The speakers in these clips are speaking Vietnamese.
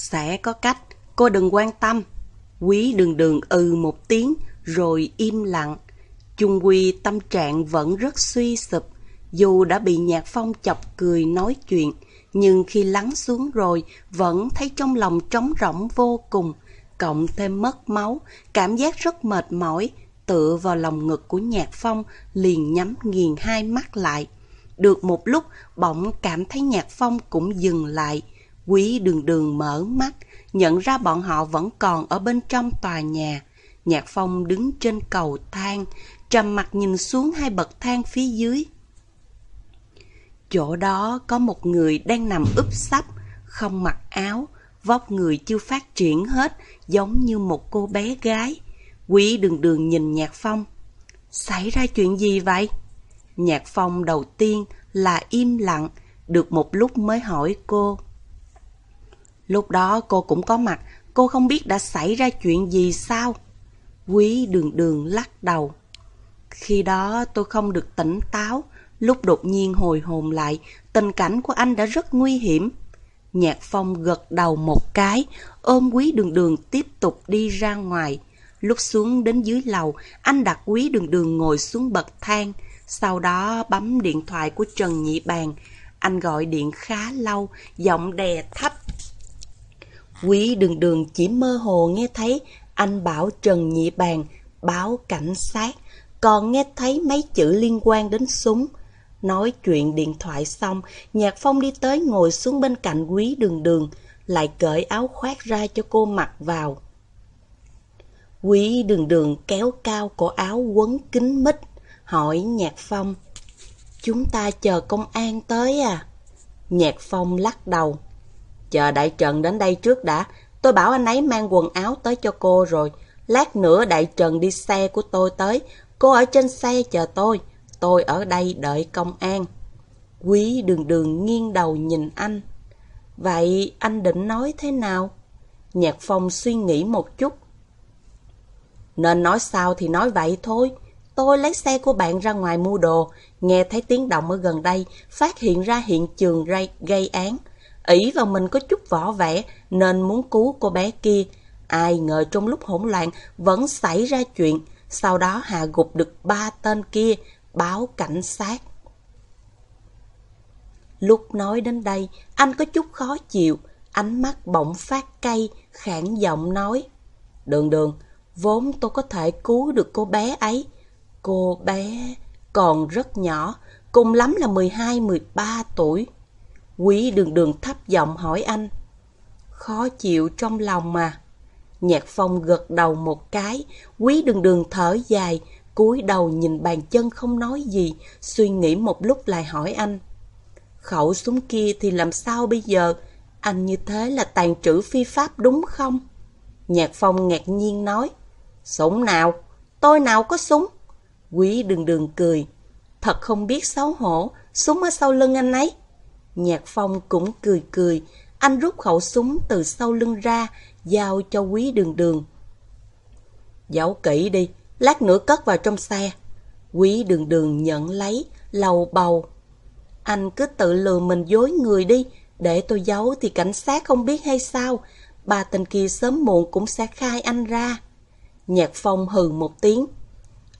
Sẽ có cách, cô đừng quan tâm. Quý đường đường ừ một tiếng, rồi im lặng. Chung quy tâm trạng vẫn rất suy sụp, dù đã bị nhạc phong chọc cười nói chuyện, nhưng khi lắng xuống rồi vẫn thấy trong lòng trống rỗng vô cùng, cộng thêm mất máu, cảm giác rất mệt mỏi, tựa vào lòng ngực của nhạc phong liền nhắm nghiền hai mắt lại. Được một lúc, bỗng cảm thấy nhạc phong cũng dừng lại. Quý đường đường mở mắt, nhận ra bọn họ vẫn còn ở bên trong tòa nhà. Nhạc phong đứng trên cầu thang, trầm mặt nhìn xuống hai bậc thang phía dưới. Chỗ đó có một người đang nằm úp sắp, không mặc áo, vóc người chưa phát triển hết, giống như một cô bé gái. Quý đường đường nhìn Nhạc Phong. Xảy ra chuyện gì vậy? Nhạc Phong đầu tiên là im lặng, được một lúc mới hỏi cô. Lúc đó cô cũng có mặt, cô không biết đã xảy ra chuyện gì sao? Quý đường đường lắc đầu. Khi đó tôi không được tỉnh táo, lúc đột nhiên hồi hồn lại, tình cảnh của anh đã rất nguy hiểm. Nhạc Phong gật đầu một cái, ôm quý đường đường tiếp tục đi ra ngoài. Lúc xuống đến dưới lầu, anh đặt quý đường đường ngồi xuống bậc thang, sau đó bấm điện thoại của Trần Nhị Bàn. Anh gọi điện khá lâu, giọng đè thấp. Quý đường đường chỉ mơ hồ nghe thấy anh bảo Trần Nhị Bàn báo cảnh sát, còn nghe thấy mấy chữ liên quan đến súng. Nói chuyện điện thoại xong, Nhạc Phong đi tới ngồi xuống bên cạnh quý đường đường, lại cởi áo khoác ra cho cô mặc vào. Quý đường đường kéo cao cổ áo quấn kín mít, hỏi Nhạc Phong. Chúng ta chờ công an tới à? Nhạc Phong lắc đầu. Chờ Đại Trần đến đây trước đã, tôi bảo anh ấy mang quần áo tới cho cô rồi. Lát nữa Đại Trần đi xe của tôi tới, cô ở trên xe chờ tôi, tôi ở đây đợi công an. Quý đường đường nghiêng đầu nhìn anh. Vậy anh định nói thế nào? Nhạc Phong suy nghĩ một chút. Nên nói sao thì nói vậy thôi. Tôi lấy xe của bạn ra ngoài mua đồ, nghe thấy tiếng động ở gần đây, phát hiện ra hiện trường gây, gây án ỷ vào mình có chút võ vẻ nên muốn cứu cô bé kia. Ai ngờ trong lúc hỗn loạn vẫn xảy ra chuyện, sau đó hạ gục được ba tên kia, báo cảnh sát. Lúc nói đến đây, anh có chút khó chịu, ánh mắt bỗng phát cay, khản giọng nói. Đường đường, vốn tôi có thể cứu được cô bé ấy. Cô bé còn rất nhỏ, cùng lắm là 12-13 tuổi. Quý đường đường thấp giọng hỏi anh. Khó chịu trong lòng mà. Nhạc phong gật đầu một cái, quý đường đường thở dài, cúi đầu nhìn bàn chân không nói gì, suy nghĩ một lúc lại hỏi anh. Khẩu súng kia thì làm sao bây giờ? Anh như thế là tàn trữ phi pháp đúng không? Nhạc Phong ngạc nhiên nói. Súng nào? Tôi nào có súng? Quý đường đường cười. Thật không biết xấu hổ, súng ở sau lưng anh ấy. Nhạc Phong cũng cười cười, anh rút khẩu súng từ sau lưng ra, giao cho quý đường đường. Giấu kỹ đi, lát nữa cất vào trong xe. Quý đường đường nhận lấy, lầu bầu. Anh cứ tự lừa mình dối người đi, để tôi giấu thì cảnh sát không biết hay sao. Bà tình kia sớm muộn cũng sẽ khai anh ra. Nhạc Phong hừ một tiếng.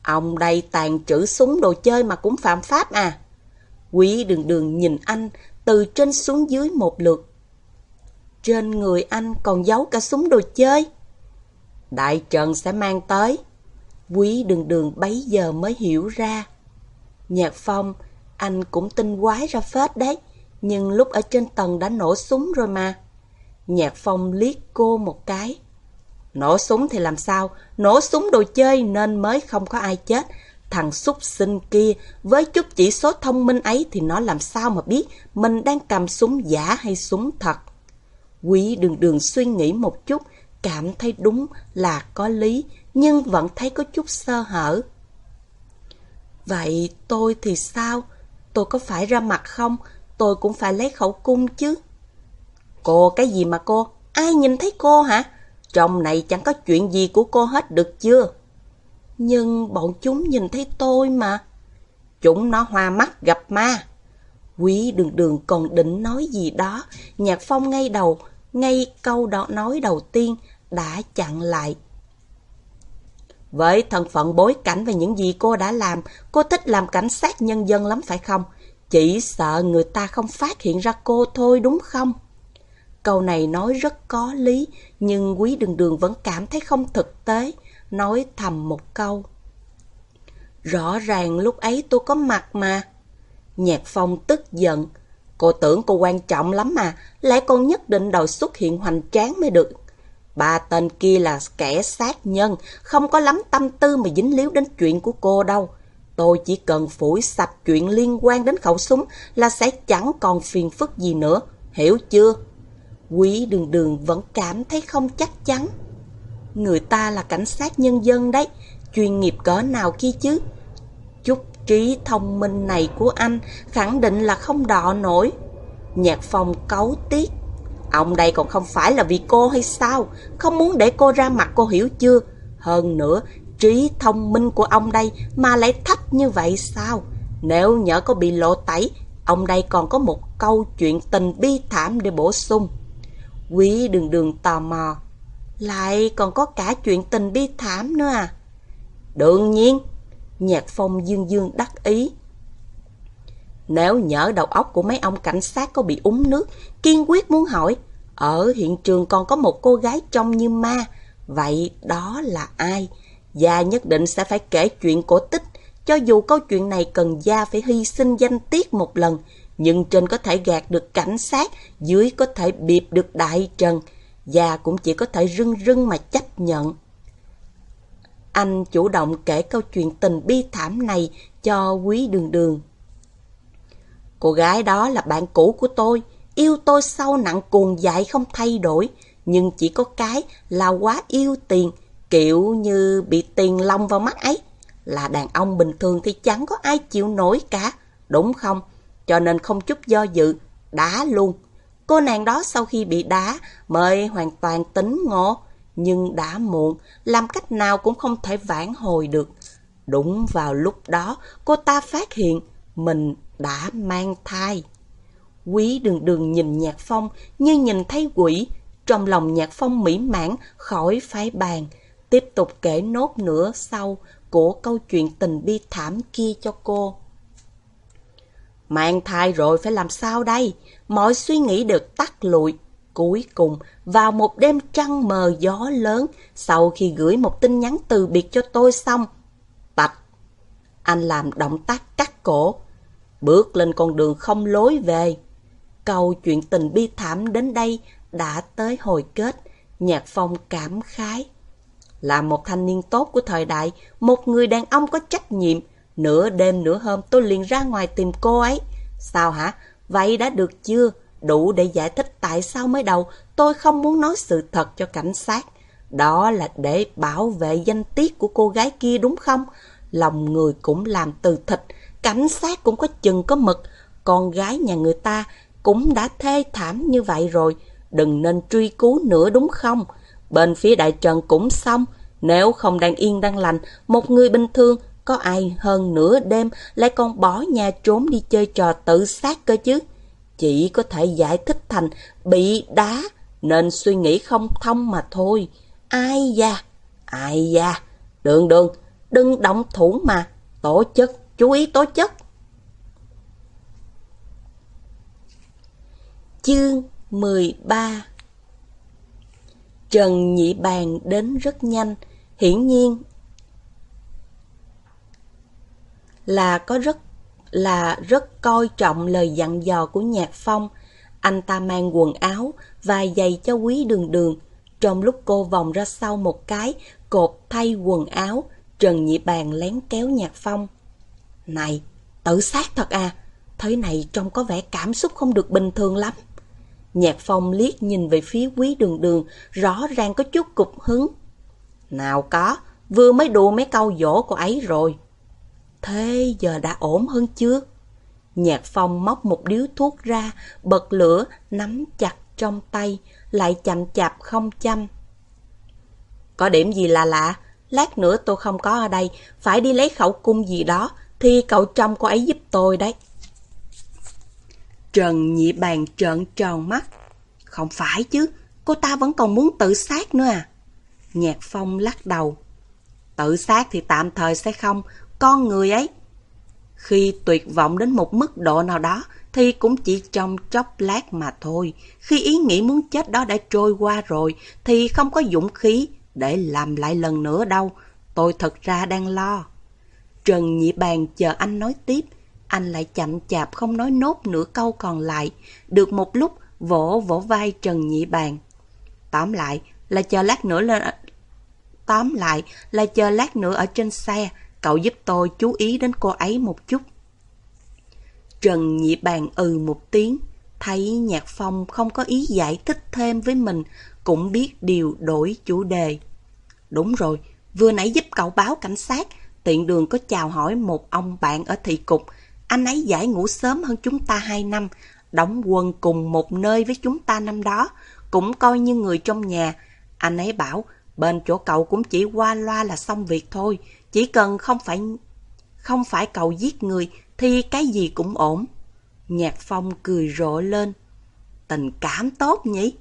Ông đây tàn trữ súng đồ chơi mà cũng phạm pháp à. Quý đường đường nhìn anh từ trên xuống dưới một lượt. Trên người anh còn giấu cả súng đồ chơi. Đại Trần sẽ mang tới. Quý đường đường bấy giờ mới hiểu ra. Nhạc Phong, anh cũng tin quái ra phết đấy. Nhưng lúc ở trên tầng đã nổ súng rồi mà. Nhạc Phong liếc cô một cái. Nổ súng thì làm sao? Nổ súng đồ chơi nên mới không có ai chết. Thằng súc sinh kia với chút chỉ số thông minh ấy thì nó làm sao mà biết mình đang cầm súng giả hay súng thật. Quý đường đường suy nghĩ một chút, cảm thấy đúng là có lý, nhưng vẫn thấy có chút sơ hở. Vậy tôi thì sao? Tôi có phải ra mặt không? Tôi cũng phải lấy khẩu cung chứ. Cô cái gì mà cô? Ai nhìn thấy cô hả? Trong này chẳng có chuyện gì của cô hết được chưa? Nhưng bọn chúng nhìn thấy tôi mà. Chúng nó hoa mắt gặp ma. Quý đường đường còn định nói gì đó, Nhạc Phong ngay đầu, ngay câu đó nói đầu tiên đã chặn lại. Với thân phận bối cảnh và những gì cô đã làm, cô thích làm cảnh sát nhân dân lắm phải không? Chỉ sợ người ta không phát hiện ra cô thôi đúng không? Câu này nói rất có lý, nhưng quý đường đường vẫn cảm thấy không thực tế, nói thầm một câu. Rõ ràng lúc ấy tôi có mặt mà. Nhạc phong tức giận. Cô tưởng cô quan trọng lắm mà, lại còn nhất định đòi xuất hiện hoành tráng mới được. Ba tên kia là kẻ sát nhân, không có lắm tâm tư mà dính líu đến chuyện của cô đâu. Tôi chỉ cần phủi sạch chuyện liên quan đến khẩu súng là sẽ chẳng còn phiền phức gì nữa, hiểu chưa? Quý đường đường vẫn cảm thấy không chắc chắn. Người ta là cảnh sát nhân dân đấy, chuyên nghiệp cỡ nào kia chứ? Chút trí thông minh này của anh khẳng định là không đọ nổi. Nhạc phong cấu tiết. Ông đây còn không phải là vì cô hay sao? Không muốn để cô ra mặt cô hiểu chưa? Hơn nữa, trí thông minh của ông đây mà lại thấp như vậy sao? Nếu nhỡ có bị lộ tẩy, ông đây còn có một câu chuyện tình bi thảm để bổ sung. Quý đường đường tò mò. Lại còn có cả chuyện tình bi thảm nữa à? Đương nhiên, Nhạc phong dương dương đắc ý. Nếu nhỡ đầu óc của mấy ông cảnh sát có bị úng nước, kiên quyết muốn hỏi, ở hiện trường còn có một cô gái trông như ma, vậy đó là ai? Gia nhất định sẽ phải kể chuyện cổ tích, cho dù câu chuyện này cần Gia phải hy sinh danh tiết một lần, nhưng trên có thể gạt được cảnh sát, dưới có thể biệp được đại trần. Gia cũng chỉ có thể rưng rưng mà chấp nhận. Anh chủ động kể câu chuyện tình bi thảm này cho quý đường đường. Cô gái đó là bạn cũ của tôi, yêu tôi sâu nặng cuồng dại không thay đổi, nhưng chỉ có cái là quá yêu tiền, kiểu như bị tiền long vào mắt ấy. Là đàn ông bình thường thì chẳng có ai chịu nổi cả, đúng không? Cho nên không chút do dự, đá luôn. Cô nàng đó sau khi bị đá mới hoàn toàn tính ngộ, nhưng đã muộn, làm cách nào cũng không thể vãn hồi được. Đúng vào lúc đó, cô ta phát hiện mình đã mang thai. Quý đường đường nhìn Nhạc Phong như nhìn thấy quỷ, trong lòng Nhạc Phong mỹ mãn khỏi phái bàn, tiếp tục kể nốt nữa sau của câu chuyện tình bi thảm kia cho cô. Mang thai rồi phải làm sao đây? Mọi suy nghĩ đều tắt lụi, Cuối cùng, vào một đêm trăng mờ gió lớn, sau khi gửi một tin nhắn từ biệt cho tôi xong, tạch, anh làm động tác cắt cổ, bước lên con đường không lối về. Câu chuyện tình bi thảm đến đây đã tới hồi kết, nhạc phong cảm khái. Là một thanh niên tốt của thời đại, một người đàn ông có trách nhiệm, nửa đêm nửa hôm tôi liền ra ngoài tìm cô ấy. Sao hả? Vậy đã được chưa? đủ để giải thích tại sao mới đầu tôi không muốn nói sự thật cho cảnh sát. Đó là để bảo vệ danh tiết của cô gái kia đúng không? Lòng người cũng làm từ thịt, cảnh sát cũng có chừng có mực. Con gái nhà người ta cũng đã thê thảm như vậy rồi, đừng nên truy cứu nữa đúng không? Bên phía đại trần cũng xong, nếu không đang yên đang lành, một người bình thường có ai hơn nửa đêm lại còn bỏ nhà trốn đi chơi trò tự sát cơ chứ? chỉ có thể giải thích thành bị đá nên suy nghĩ không thông mà thôi. Ai da, ai da, đường đường, đừng động thủ mà, tổ chức, chú ý tổ chức. Chương 13 Trần Nhị Bàn đến rất nhanh, hiển nhiên là có rất là rất coi trọng lời dặn dò của Nhạc Phong. Anh ta mang quần áo và giày cho quý đường đường. Trong lúc cô vòng ra sau một cái, cột thay quần áo, Trần Nhị Bàn lén kéo Nhạc Phong. Này, tự sát thật à, thế này trông có vẻ cảm xúc không được bình thường lắm. Nhạc Phong liếc nhìn về phía quý đường đường, rõ ràng có chút cục hứng. Nào có, vừa mới đùa mấy câu dỗ cô ấy rồi. Thế giờ đã ổn hơn chưa? Nhạc phong móc một điếu thuốc ra, bật lửa, nắm chặt trong tay, lại chậm chạp không chăm. Có điểm gì là lạ, lát nữa tôi không có ở đây, phải đi lấy khẩu cung gì đó, thì cậu chồng cô ấy giúp tôi đấy. Trần nhị bàn trợn tròn mắt. Không phải chứ, cô ta vẫn còn muốn tự sát nữa à? Nhạc Phong lắc đầu. Tự sát thì tạm thời sẽ không, con người ấy. Khi tuyệt vọng đến một mức độ nào đó, thì cũng chỉ trong chốc lát mà thôi. Khi ý nghĩ muốn chết đó đã trôi qua rồi, thì không có dũng khí để làm lại lần nữa đâu. Tôi thật ra đang lo. Trần Nhị Bàn chờ anh nói tiếp, anh lại chậm chạp không nói nốt nửa câu còn lại. Được một lúc, vỗ vỗ vai Trần Nhị Bàn. Tóm lại là chờ lát nữa lên... Tóm lại là chờ lát nữa ở trên xe, cậu giúp tôi chú ý đến cô ấy một chút. Trần Nhị Bàn ừ một tiếng, thấy Nhạc Phong không có ý giải thích thêm với mình, cũng biết điều đổi chủ đề. Đúng rồi, vừa nãy giúp cậu báo cảnh sát, tiện đường có chào hỏi một ông bạn ở thị cục. Anh ấy giải ngủ sớm hơn chúng ta hai năm, đóng quân cùng một nơi với chúng ta năm đó, cũng coi như người trong nhà. Anh ấy bảo, bên chỗ cậu cũng chỉ qua loa là xong việc thôi, chỉ cần không phải không phải cậu giết người thì cái gì cũng ổn. Nhạc Phong cười rộ lên. Tình cảm tốt nhỉ?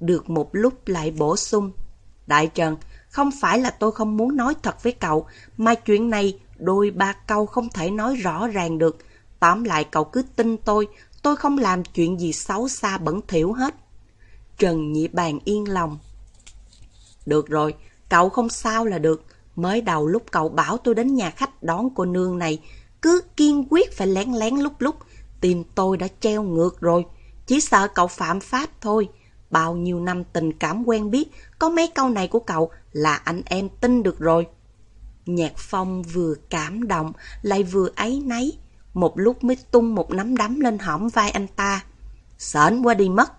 Được một lúc lại bổ sung. Đại Trần, không phải là tôi không muốn nói thật với cậu, mà chuyện này đôi ba câu không thể nói rõ ràng được. Tóm lại cậu cứ tin tôi, tôi không làm chuyện gì xấu xa bẩn thỉu hết. Trần Nhị Bàn yên lòng. Được rồi, cậu không sao là được. Mới đầu lúc cậu bảo tôi đến nhà khách đón cô nương này, cứ kiên quyết phải lén lén lúc lúc, tim tôi đã treo ngược rồi. Chỉ sợ cậu phạm pháp thôi. Bao nhiêu năm tình cảm quen biết, có mấy câu này của cậu là anh em tin được rồi. Nhạc Phong vừa cảm động, lại vừa ấy nấy. Một lúc mới tung một nắm đấm lên hõm vai anh ta. Sởn qua đi mất.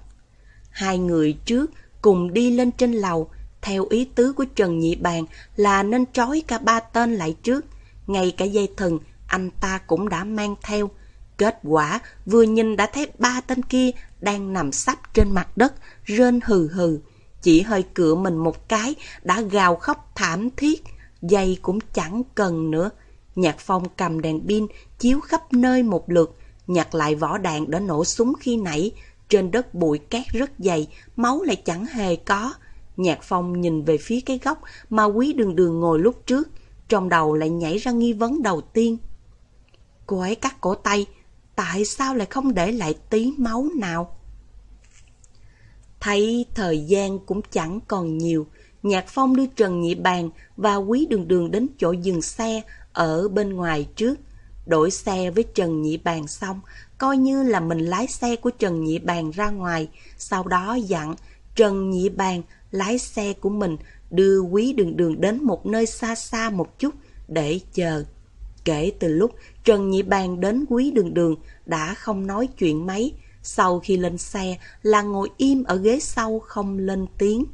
Hai người trước cùng đi lên trên lầu, theo ý tứ của Trần Nhị Bàn là nên trói cả ba tên lại trước. Ngay cả dây thừng, anh ta cũng đã mang theo. Kết quả, vừa nhìn đã thấy ba tên kia đang nằm sắp trên mặt đất, rên hừ hừ. Chỉ hơi cựa mình một cái, đã gào khóc thảm thiết. Dây cũng chẳng cần nữa. Nhạc phong cầm đèn pin, chiếu khắp nơi một lượt, nhặt lại vỏ đạn đã nổ súng khi nãy. Trên đất bụi cát rất dày, máu lại chẳng hề có. Nhạc phong nhìn về phía cái góc mà quý đường đường ngồi lúc trước. Trong đầu lại nhảy ra nghi vấn đầu tiên. Cô ấy cắt cổ tay, tại sao lại không để lại tí máu nào? Thấy thời gian cũng chẳng còn nhiều, Nhạc Phong đưa Trần Nhị Bàn và Quý Đường Đường đến chỗ dừng xe ở bên ngoài trước. Đổi xe với Trần Nhị Bàn xong, coi như là mình lái xe của Trần Nhị Bàn ra ngoài, sau đó dặn Trần Nhị Bàn lái xe của mình đưa Quý Đường Đường đến một nơi xa xa một chút để chờ. Kể từ lúc Trần Nhị Bàn đến Quý Đường Đường đã không nói chuyện mấy, sau khi lên xe là ngồi im ở ghế sau không lên tiếng.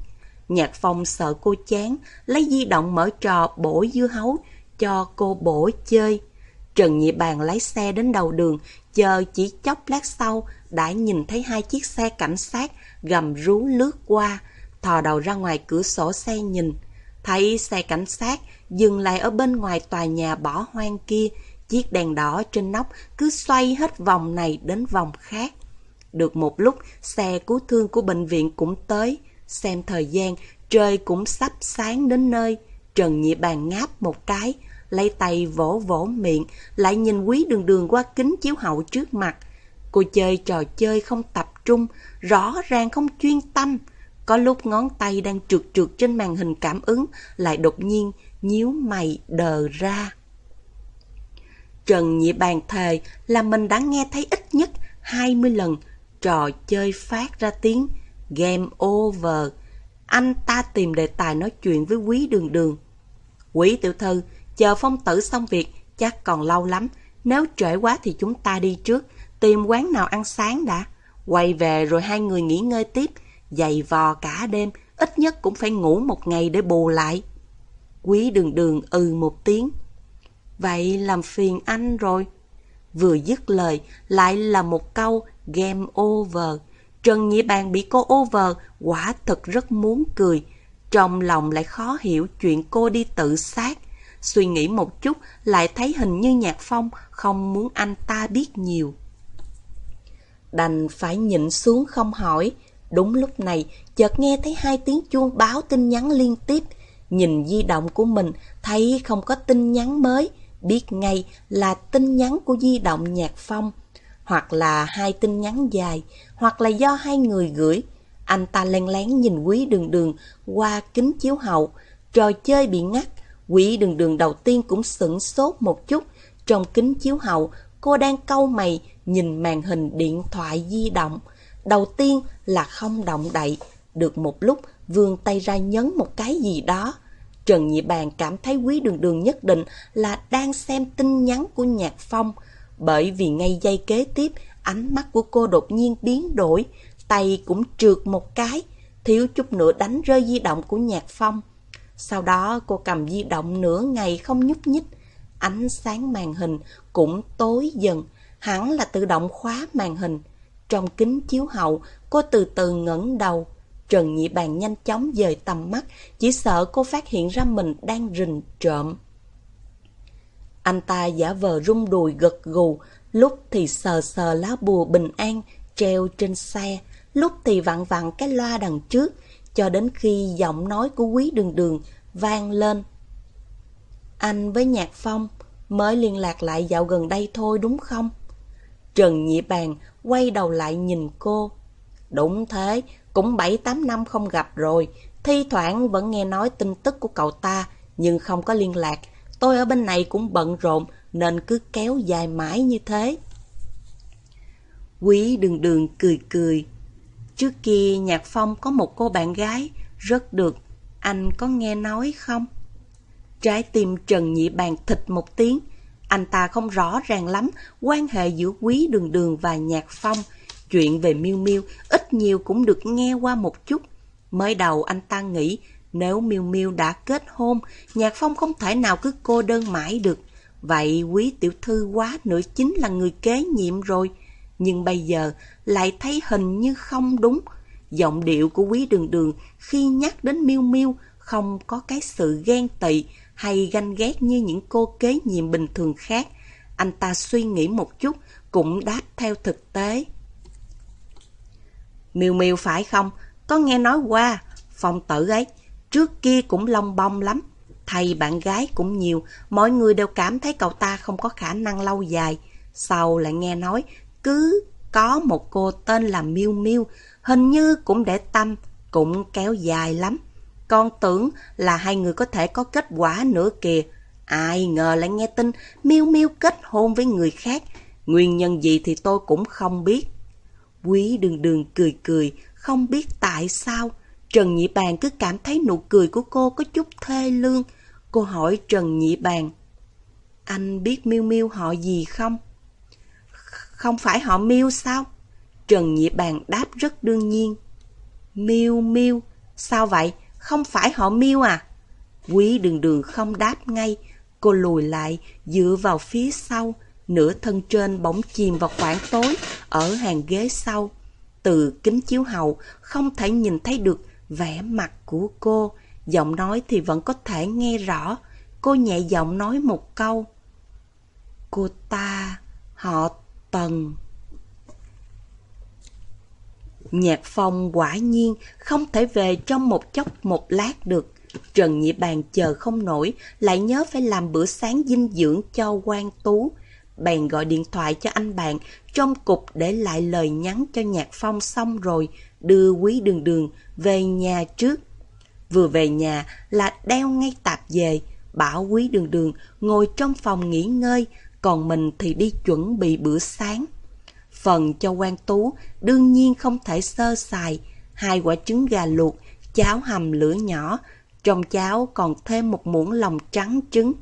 Nhạc Phong sợ cô chán, lấy di động mở trò bổ dưa hấu cho cô bổ chơi. Trần Nhị Bàn lái xe đến đầu đường, chờ chỉ chốc lát sau đã nhìn thấy hai chiếc xe cảnh sát gầm rú lướt qua, thò đầu ra ngoài cửa sổ xe nhìn. Thấy xe cảnh sát dừng lại ở bên ngoài tòa nhà bỏ hoang kia, chiếc đèn đỏ trên nóc cứ xoay hết vòng này đến vòng khác. Được một lúc, xe cứu thương của bệnh viện cũng tới. Xem thời gian, trời cũng sắp sáng đến nơi. Trần Nhị Bàn ngáp một cái, lấy tay vỗ vỗ miệng, lại nhìn quý đường đường qua kính chiếu hậu trước mặt. Cô chơi trò chơi không tập trung, rõ ràng không chuyên tâm. Có lúc ngón tay đang trượt trượt trên màn hình cảm ứng, lại đột nhiên nhíu mày đờ ra. Trần Nhị Bàn thề là mình đã nghe thấy ít nhất 20 lần trò chơi phát ra tiếng Game over. Anh ta tìm đề tài nói chuyện với quý đường đường. Quý tiểu thư, chờ phong tử xong việc, chắc còn lâu lắm. Nếu trễ quá thì chúng ta đi trước, tìm quán nào ăn sáng đã. Quay về rồi hai người nghỉ ngơi tiếp, dày vò cả đêm, ít nhất cũng phải ngủ một ngày để bù lại. Quý đường đường ừ một tiếng. Vậy làm phiền anh rồi. Vừa dứt lời, lại là một câu game over. Trần Nhị Bàn bị cô over, quả thật rất muốn cười. Trong lòng lại khó hiểu chuyện cô đi tự sát. Suy nghĩ một chút, lại thấy hình như Nhạc Phong không muốn anh ta biết nhiều. Đành phải nhịn xuống không hỏi, Đúng lúc này, chợt nghe thấy hai tiếng chuông báo tin nhắn liên tiếp. Nhìn di động của mình, thấy không có tin nhắn mới, biết ngay là tin nhắn của di động Nhạc Phong. Hoặc là hai tin nhắn dài, hoặc là do hai người gửi. Anh ta len lén nhìn quý đường đường qua kính chiếu hậu. Trò chơi bị ngắt, quý đường đường đầu tiên cũng sửng sốt một chút. Trong kính chiếu hậu, cô đang câu mày nhìn màn hình điện thoại di động. Đầu tiên là không động đậy. Được một lúc, vươn tay ra nhấn một cái gì đó. Trần Nhị Bàn cảm thấy quý đường đường nhất định là đang xem tin nhắn của Nhạc Phong. Bởi vì ngay giây kế tiếp, ánh mắt của cô đột nhiên biến đổi, tay cũng trượt một cái, thiếu chút nữa đánh rơi di động của Nhạc Phong. Sau đó cô cầm di động nửa ngày không nhúc nhích, ánh sáng màn hình cũng tối dần, hẳn là tự động khóa màn hình. Trong kính chiếu hậu, cô từ từ ngẩng đầu. Trần Nhị Bàn nhanh chóng dời tầm mắt, chỉ sợ cô phát hiện ra mình đang rình trộm. Anh ta giả vờ rung đùi gật gù, lúc thì sờ sờ lá bùa bình an treo trên xe, lúc thì vặn vặn cái loa đằng trước, cho đến khi giọng nói của quý đường đường vang lên. Anh với Nhạc Phong mới liên lạc lại dạo gần đây thôi đúng không? Trần Nhị Bàn quay đầu lại nhìn cô. Đúng thế, cũng 7-8 năm không gặp rồi, thi thoảng vẫn nghe nói tin tức của cậu ta, nhưng không có liên lạc. Tôi ở bên này cũng bận rộn, nên cứ kéo dài mãi như thế. Quý đường đường cười cười. Trước kia Nhạc Phong có một cô bạn gái, rất được. Anh có nghe nói không? Trái tim Trần Nhị Bàn thịt một tiếng. Anh ta không rõ ràng lắm quan hệ giữa Quý Đường Đường và Nhạc Phong. Chuyện về Miêu Miêu ít nhiều cũng được nghe qua một chút. Mới đầu anh ta nghĩ nếu Miêu Miêu đã kết hôn, Nhạc Phong không thể nào cứ cô đơn mãi được. Vậy quý tiểu thư quá nữa chính là người kế nhiệm rồi. Nhưng bây giờ lại thấy hình như không đúng. Giọng điệu của quý đường đường khi nhắc đến Miêu Miêu không có cái sự ghen tị hay ganh ghét như những cô kế nhiệm bình thường khác. Anh ta suy nghĩ một chút, cũng đáp theo thực tế. Miêu Miêu phải không? Có nghe nói qua, phong tử ấy, trước kia cũng long bông lắm. Thầy bạn gái cũng nhiều, mọi người đều cảm thấy cậu ta không có khả năng lâu dài. Sau lại nghe nói, cứ có một cô tên là Miêu Miêu, hình như cũng để tâm, cũng kéo dài lắm. Con tưởng là hai người có thể có kết quả nữa kìa. Ai ngờ lại nghe tin Miêu Miêu kết hôn với người khác. Nguyên nhân gì thì tôi cũng không biết. Quý đường đường cười cười, không biết tại sao. Trần Nhị Bàn cứ cảm thấy nụ cười của cô có chút thê lương. Cô hỏi Trần Nhị Bàn. Anh biết Miêu Miêu họ gì không? Không phải họ Miêu sao? Trần Nhị Bàn đáp rất đương nhiên. Miêu Miêu, sao vậy? Không phải họ miêu à? Quý đường đường không đáp ngay. Cô lùi lại, dựa vào phía sau. Nửa thân trên bỗng chìm vào khoảng tối, ở hàng ghế sau. Từ kính chiếu hậu, không thể nhìn thấy được vẻ mặt của cô. Giọng nói thì vẫn có thể nghe rõ. Cô nhẹ giọng nói một câu. Cô ta, họ Tần. Nhạc phong quả nhiên không thể về trong một chốc một lát được. Trần Nhị Bàn chờ không nổi, lại nhớ phải làm bữa sáng dinh dưỡng cho quan tú. Bèn gọi điện thoại cho anh bạn, trong cục để lại lời nhắn cho Nhạc Phong xong rồi, đưa quý đường đường về nhà trước. Vừa về nhà là đeo ngay tạp về, bảo quý đường đường ngồi trong phòng nghỉ ngơi, còn mình thì đi chuẩn bị bữa sáng. Phần cho quan tú đương nhiên không thể sơ sài, hai quả trứng gà luộc, cháo hầm lửa nhỏ, trong cháo còn thêm một muỗng lòng trắng trứng.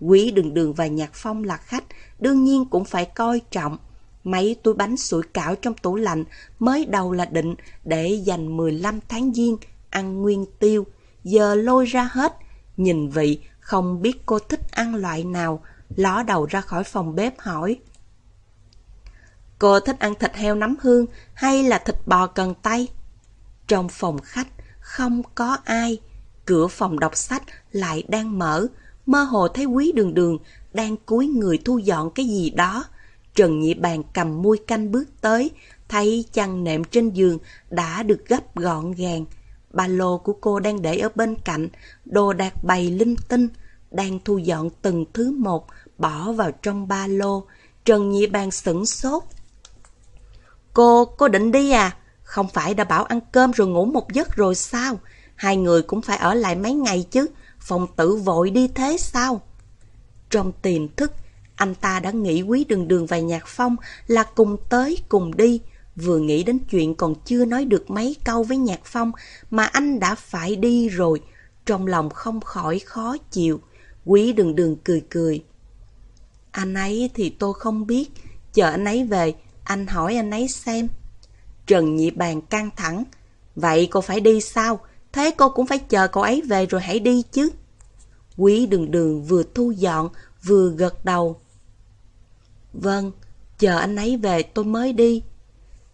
Quý đường đường và nhạc phong là khách, đương nhiên cũng phải coi trọng. Mấy túi bánh sủi cảo trong tủ lạnh mới đầu là định để dành 15 tháng giêng ăn nguyên tiêu. Giờ lôi ra hết, nhìn vị không biết cô thích ăn loại nào, ló đầu ra khỏi phòng bếp hỏi. Cô thích ăn thịt heo nấm hương hay là thịt bò cần tay? Trong phòng khách không có ai, cửa phòng đọc sách lại đang mở, mơ hồ thấy quý đường đường đang cúi người thu dọn cái gì đó. Trần Nhị Bàn cầm muôi canh bước tới, thấy chăn nệm trên giường đã được gấp gọn gàng. Ba lô của cô đang để ở bên cạnh, đồ đạc bày linh tinh, đang thu dọn từng thứ một, bỏ vào trong ba lô. Trần Nhị Bàn sửng sốt. Cô, cô định đi à? Không phải đã bảo ăn cơm rồi ngủ một giấc rồi sao? Hai người cũng phải ở lại mấy ngày chứ. Phòng tử vội đi thế sao? Trong tiềm thức, anh ta đã nghĩ quý đường đường và nhạc phong là cùng tới cùng đi. Vừa nghĩ đến chuyện còn chưa nói được mấy câu với nhạc phong mà anh đã phải đi rồi. Trong lòng không khỏi khó chịu. Quý đường đường cười cười. Anh ấy thì tôi không biết. Chờ anh ấy về, anh hỏi anh ấy xem. Trần Nhị Bàn căng thẳng. Vậy cô phải đi sao? Thế cô cũng phải chờ cậu ấy về rồi hãy đi chứ. Quý đường đường vừa thu dọn, vừa gật đầu. Vâng, chờ anh ấy về tôi mới đi.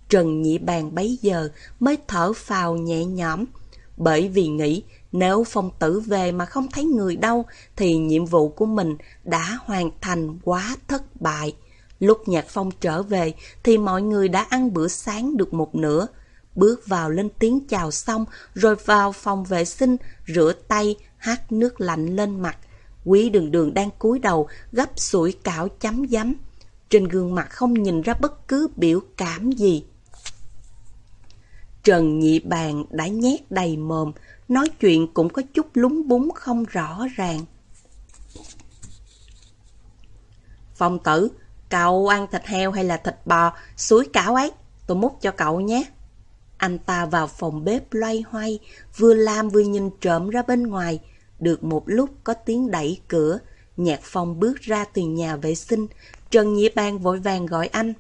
Trần Nhị Bàn bấy giờ mới thở phào nhẹ nhõm, bởi vì nghĩ nếu phong tử về mà không thấy người đâu thì nhiệm vụ của mình đã hoàn thành quá thất bại. Lúc Nhạc Phong trở về thì mọi người đã ăn bữa sáng được một nửa. Bước vào lên tiếng chào xong rồi vào phòng vệ sinh, rửa tay, hát nước lạnh lên mặt. Quý đường đường đang cúi đầu gấp sủi cảo chấm giấm. Trên gương mặt không nhìn ra bất cứ biểu cảm gì. Trần Nhị Bàn đã nhét đầy mồm, nói chuyện cũng có chút lúng búng không rõ ràng. Phong tử, cậu ăn thịt heo hay là thịt bò, suối cảo ấy, tôi múc cho cậu nhé. Anh ta vào phòng bếp loay hoay, vừa làm vừa nhìn trộm ra bên ngoài. Được một lúc có tiếng đẩy cửa, Nhạc Phong bước ra từ nhà vệ sinh, Trần nhĩ bang vội vàng gọi anh.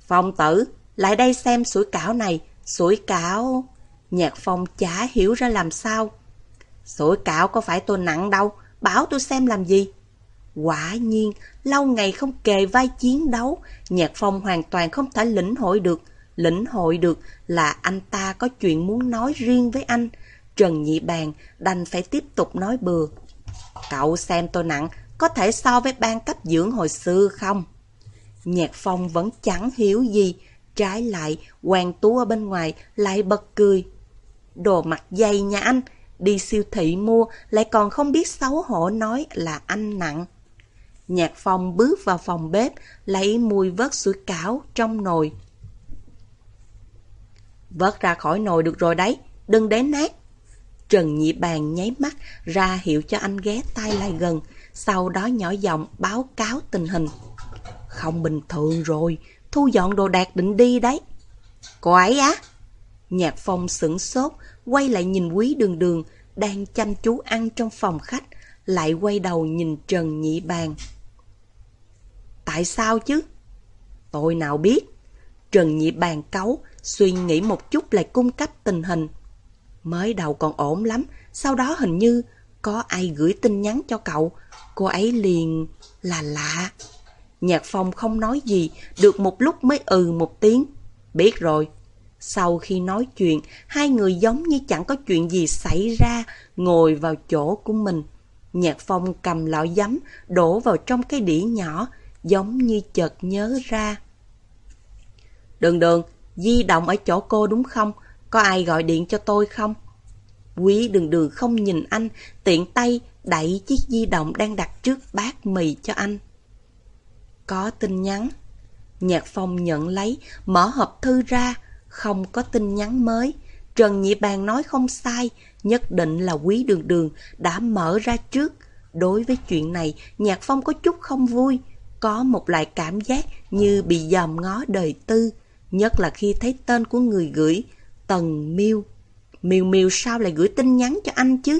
Phong tử, lại đây xem sủi cảo này, sủi cảo... Nhạc Phong chả hiểu ra làm sao. Sủi cảo có phải tôi nặng đâu, bảo tôi xem làm gì. Quả nhiên, lâu ngày không kề vai chiến đấu, Nhạc Phong hoàn toàn không thể lĩnh hội được. Lĩnh hội được là anh ta có chuyện muốn nói riêng với anh. Trần Nhị Bàn đành phải tiếp tục nói bừa. Cậu xem tôi nặng, có thể so với ban cấp dưỡng hồi xưa không? Nhạc Phong vẫn chẳng hiểu gì, trái lại, Hoàng Tú ở bên ngoài lại bật cười. Đồ mặt dày nhà anh, đi siêu thị mua lại còn không biết xấu hổ nói là anh nặng. Nhạc Phong bước vào phòng bếp, lấy mùi vớt sủi cảo trong nồi. Vớt ra khỏi nồi được rồi đấy, đừng để nát. Trần Nhị Bàn nháy mắt ra hiệu cho anh ghé tay lại gần, sau đó nhỏ giọng báo cáo tình hình. Không bình thường rồi, thu dọn đồ đạc định đi đấy. Cô ấy á? Nhạc Phong sửng sốt, quay lại nhìn quý đường đường, đang chăm chú ăn trong phòng khách, lại quay đầu nhìn Trần Nhị Bàn. Tại sao chứ? Tôi nào biết. Trần Nhị Bàn cấu, suy nghĩ một chút lại cung cấp tình hình. Mới đầu còn ổn lắm, sau đó hình như có ai gửi tin nhắn cho cậu, cô ấy liền là lạ. Nhạc Phong không nói gì, được một lúc mới ừ một tiếng. Biết rồi. Sau khi nói chuyện, hai người giống như chẳng có chuyện gì xảy ra, ngồi vào chỗ của mình. Nhạc Phong cầm lọ giấm, đổ vào trong cái đĩa nhỏ, giống như chợt nhớ ra. Đường đường, di động ở chỗ cô đúng không? Có ai gọi điện cho tôi không? Quý đường đường không nhìn anh, tiện tay đẩy chiếc di động đang đặt trước bát mì cho anh. Có tin nhắn. Nhạc Phong nhận lấy, mở hộp thư ra, không có tin nhắn mới. Trần Nhị Bàn nói không sai, nhất định là quý đường đường đã mở ra trước. Đối với chuyện này, Nhạc Phong có chút không vui, có một loại cảm giác như bị dòm ngó đời tư, nhất là khi thấy tên của người gửi, Tần Miêu. Miêu Miêu sao lại gửi tin nhắn cho anh chứ?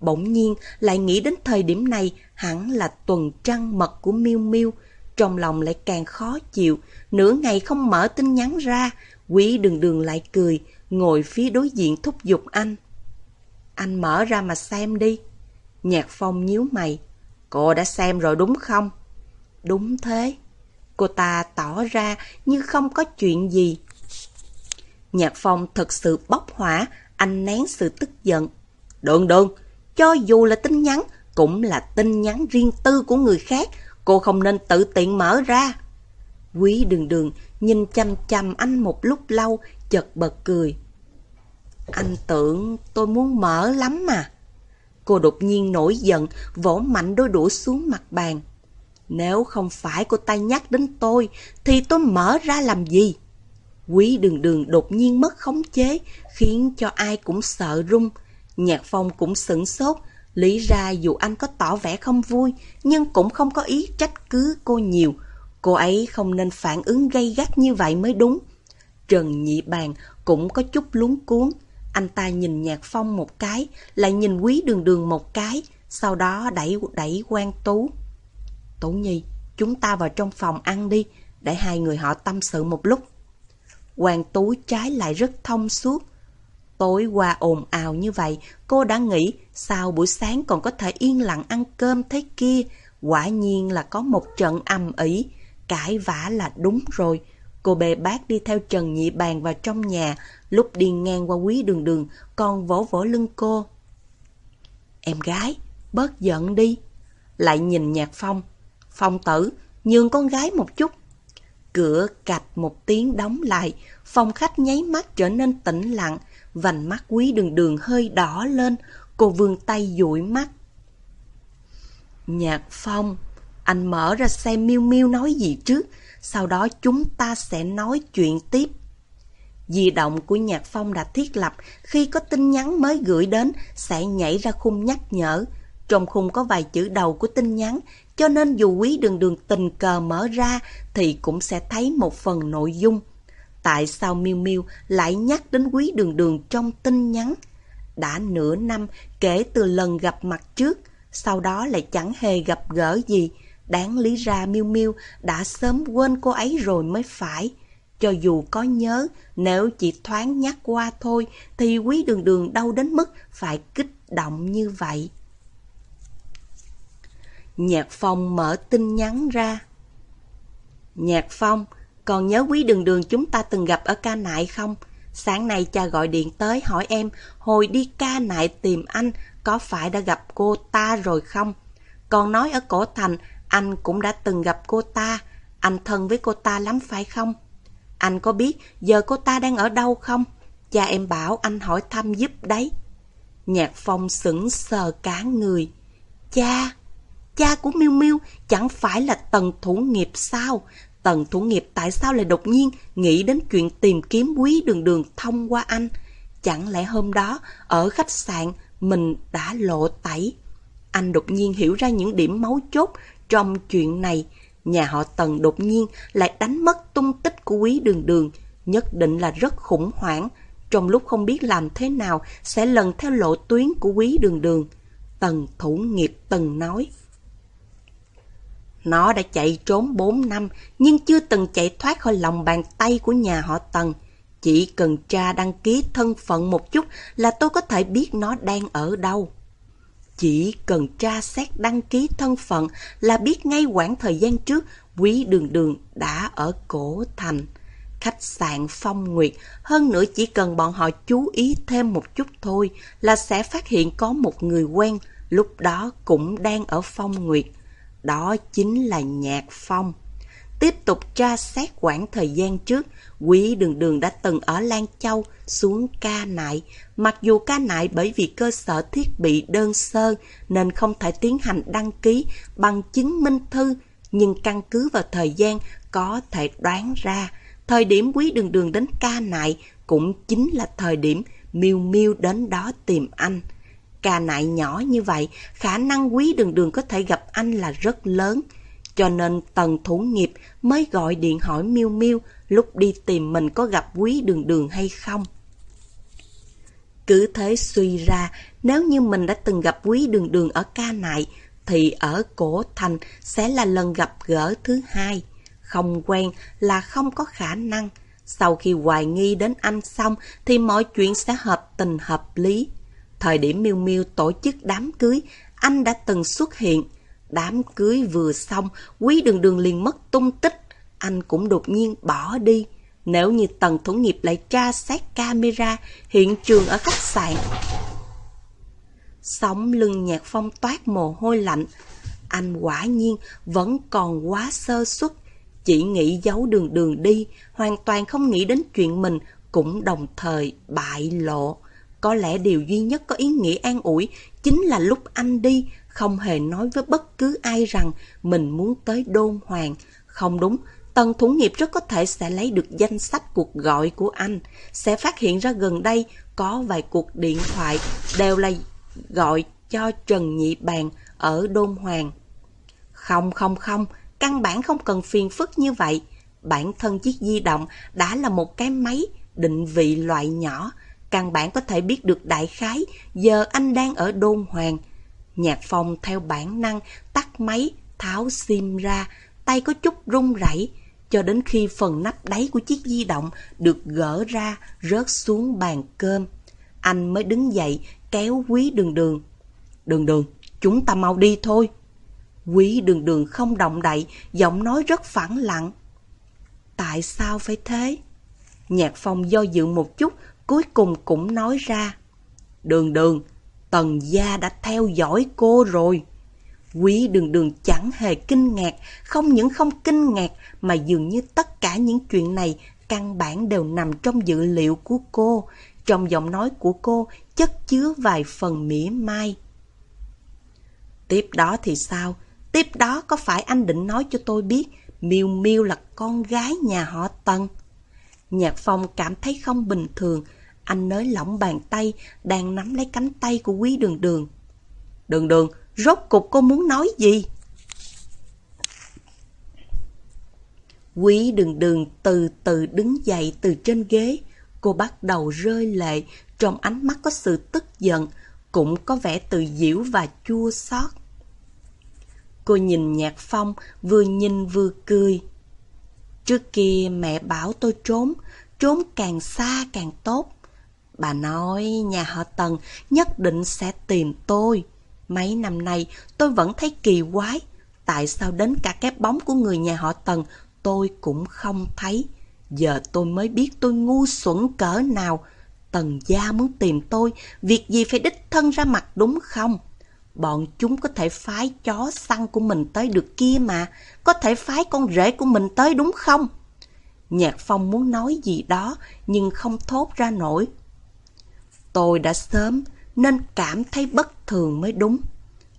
Bỗng nhiên lại nghĩ đến thời điểm này hẳn là tuần trăng mật của Miêu Miêu, trong lòng lại càng khó chịu, nửa ngày không mở tin nhắn ra, quý đường đường lại cười, ngồi phía đối diện thúc giục anh. Anh mở ra mà xem đi. Nhạc Phong nhíu mày. Cô đã xem rồi đúng không? Đúng thế. Cô ta tỏ ra như không có chuyện gì. Nhạc Phong thật sự bốc hỏa, anh nén sự tức giận. Đừng đừng, cho dù là tin nhắn, cũng là tin nhắn riêng tư của người khác, cô không nên tự tiện mở ra. Quý đường đường nhìn chăm chăm anh một lúc lâu, chợt bật cười. Anh tưởng tôi muốn mở lắm mà. Cô đột nhiên nổi giận, vỗ mạnh đôi đũa xuống mặt bàn. Nếu không phải cô ta nhắc đến tôi, thì tôi mở ra làm gì? Quý đường đường đột nhiên mất khống chế, khiến cho ai cũng sợ run. Nhạc phong cũng sửng sốt, lý ra dù anh có tỏ vẻ không vui, nhưng cũng không có ý trách cứ cô nhiều. Cô ấy không nên phản ứng gây gắt như vậy mới đúng. Trần Nhị Bàn cũng có chút lúng cuốn. Anh ta nhìn Nhạc Phong một cái, lại nhìn Quý Đường Đường một cái, sau đó đẩy đẩy quan Tú. Tố Nhi, chúng ta vào trong phòng ăn đi, để hai người họ tâm sự một lúc. Hoàng Tú trái lại rất thông suốt. Tối qua ồn ào như vậy, cô đã nghĩ sao buổi sáng còn có thể yên lặng ăn cơm thế kia. Quả nhiên là có một trận âm ỉ, cãi vã là đúng rồi. Cô bề bác đi theo Trần Nhị Bàn vào trong nhà, lúc đi ngang qua quý đường đường, còn vỗ vỗ lưng cô. Em gái, bớt giận đi. Lại nhìn nhạc phong. Phong tử, nhường con gái một chút. Cửa cạch một tiếng đóng lại, phòng khách nháy mắt trở nên tĩnh lặng, vành mắt quý đường đường hơi đỏ lên, cô vươn tay dụi mắt. Nhạc phong, anh mở ra xem miêu miêu nói gì trước, sau đó chúng ta sẽ nói chuyện tiếp. Di động của Nhạc Phong đã thiết lập, khi có tin nhắn mới gửi đến sẽ nhảy ra khung nhắc nhở. Trong khung có vài chữ đầu của tin nhắn, cho nên dù quý đường đường tình cờ mở ra thì cũng sẽ thấy một phần nội dung. Tại sao Miu Miu lại nhắc đến quý đường đường trong tin nhắn? Đã nửa năm kể từ lần gặp mặt trước, sau đó lại chẳng hề gặp gỡ gì. Đáng lý ra Miu Miu đã sớm quên cô ấy rồi mới phải. Cho dù có nhớ, nếu chỉ thoáng nhắc qua thôi, thì quý đường đường đâu đến mức phải kích động như vậy. Nhạc Phong mở tin nhắn ra. Nhạc Phong, còn nhớ quý đường đường chúng ta từng gặp ở ca nại không? Sáng nay cha gọi điện tới hỏi em, hồi đi ca nại tìm anh, có phải đã gặp cô ta rồi không? Còn nói ở cổ thành, anh cũng đã từng gặp cô ta, anh thân với cô ta lắm phải không? Anh có biết giờ cô ta đang ở đâu không? Cha em bảo anh hỏi thăm giúp đấy. Nhạc Phong sững sờ cả người. Cha, cha của Miu Miu chẳng phải là tần thủ nghiệp sao? Tần thủ nghiệp tại sao lại đột nhiên nghĩ đến chuyện tìm kiếm quý đường đường thông qua anh? Chẳng lẽ hôm đó ở khách sạn mình đã lộ tẩy? Anh đột nhiên hiểu ra những điểm mấu chốt trong chuyện này. Nhà họ Tần đột nhiên lại đánh mất tung tích của quý đường đường, nhất định là rất khủng hoảng. Trong lúc không biết làm thế nào sẽ lần theo lộ tuyến của quý đường đường. Tần thủ nghiệp tần nói. Nó đã chạy trốn 4 năm nhưng chưa từng chạy thoát khỏi lòng bàn tay của nhà họ Tần. Chỉ cần tra đăng ký thân phận một chút là tôi có thể biết nó đang ở đâu. Chỉ cần tra xét đăng ký thân phận là biết ngay quãng thời gian trước quý đường đường đã ở cổ thành. Khách sạn Phong Nguyệt, hơn nữa chỉ cần bọn họ chú ý thêm một chút thôi là sẽ phát hiện có một người quen, lúc đó cũng đang ở Phong Nguyệt. Đó chính là Nhạc Phong. Tiếp tục tra xét quãng thời gian trước, Quý Đường Đường đã từng ở Lan Châu xuống ca nại. Mặc dù ca nại bởi vì cơ sở thiết bị đơn sơ nên không thể tiến hành đăng ký bằng chứng minh thư, nhưng căn cứ vào thời gian có thể đoán ra, thời điểm Quý Đường Đường đến ca nại cũng chính là thời điểm Miêu Miêu đến đó tìm anh. Ca nại nhỏ như vậy, khả năng Quý Đường Đường có thể gặp anh là rất lớn. Cho nên tần thủ nghiệp mới gọi điện hỏi Miêu Miêu lúc đi tìm mình có gặp quý đường đường hay không. Cứ thế suy ra, nếu như mình đã từng gặp quý đường đường ở ca nại, thì ở cổ thành sẽ là lần gặp gỡ thứ hai. Không quen là không có khả năng. Sau khi hoài nghi đến anh xong thì mọi chuyện sẽ hợp tình hợp lý. Thời điểm Miêu Miêu tổ chức đám cưới, anh đã từng xuất hiện. Đám cưới vừa xong, quý đường đường liền mất tung tích. Anh cũng đột nhiên bỏ đi. Nếu như tầng thủ nghiệp lại tra xét camera hiện trường ở khách sạn. Sống lưng nhạc phong toát mồ hôi lạnh. Anh quả nhiên vẫn còn quá sơ suất. chỉ nghĩ giấu đường đường đi, hoàn toàn không nghĩ đến chuyện mình cũng đồng thời bại lộ. Có lẽ điều duy nhất có ý nghĩa an ủi chính là lúc anh đi, không hề nói với bất cứ ai rằng mình muốn tới đôn hoàng. Không đúng, Tần Thủ Nghiệp rất có thể sẽ lấy được danh sách cuộc gọi của anh, sẽ phát hiện ra gần đây có vài cuộc điện thoại đều là gọi cho Trần Nhị Bàn ở Đôn Hoàng. Không không không, căn bản không cần phiền phức như vậy. Bản thân chiếc di động đã là một cái máy định vị loại nhỏ, căn bản có thể biết được đại khái giờ anh đang ở Đôn Hoàng. Nhạc Phong theo bản năng tắt máy, tháo sim ra, tay có chút run rẩy cho đến khi phần nắp đáy của chiếc di động được gỡ ra rớt xuống bàn cơm. Anh mới đứng dậy kéo quý đường đường. Đường đường, chúng ta mau đi thôi. Quý đường đường không động đậy, giọng nói rất phẳng lặng. Tại sao phải thế? Nhạc phong do dự một chút, cuối cùng cũng nói ra. Đường đường, tần gia đã theo dõi cô rồi. Quý đường đường chẳng hề kinh ngạc, không những không kinh ngạc mà dường như tất cả những chuyện này căn bản đều nằm trong dự liệu của cô. Trong giọng nói của cô chất chứa vài phần mỉa mai. Tiếp đó thì sao? Tiếp đó có phải anh định nói cho tôi biết Miêu Miêu là con gái nhà họ Tân? Nhạc Phong cảm thấy không bình thường. Anh nới lỏng bàn tay, đang nắm lấy cánh tay của quý đường đường. Đường đường, rốt cục cô muốn nói gì? Quý đường đường từ từ đứng dậy từ trên ghế. Cô bắt đầu rơi lệ, trong ánh mắt có sự tức giận, cũng có vẻ tự diễu và chua xót. Cô nhìn Nhạc Phong, vừa nhìn vừa cười. Trước kia mẹ bảo tôi trốn, trốn càng xa càng tốt. Bà nói nhà họ Tần nhất định sẽ tìm tôi. Mấy năm nay tôi vẫn thấy kỳ quái. Tại sao đến cả cái bóng của người nhà họ Tần tôi cũng không thấy. Giờ tôi mới biết tôi ngu xuẩn cỡ nào. Tần gia muốn tìm tôi, việc gì phải đích thân ra mặt đúng không? Bọn chúng có thể phái chó săn của mình tới được kia mà, có thể phái con rể của mình tới đúng không? Nhạc Phong muốn nói gì đó, nhưng không thốt ra nổi. Tôi đã sớm, nên cảm thấy bất thường mới đúng.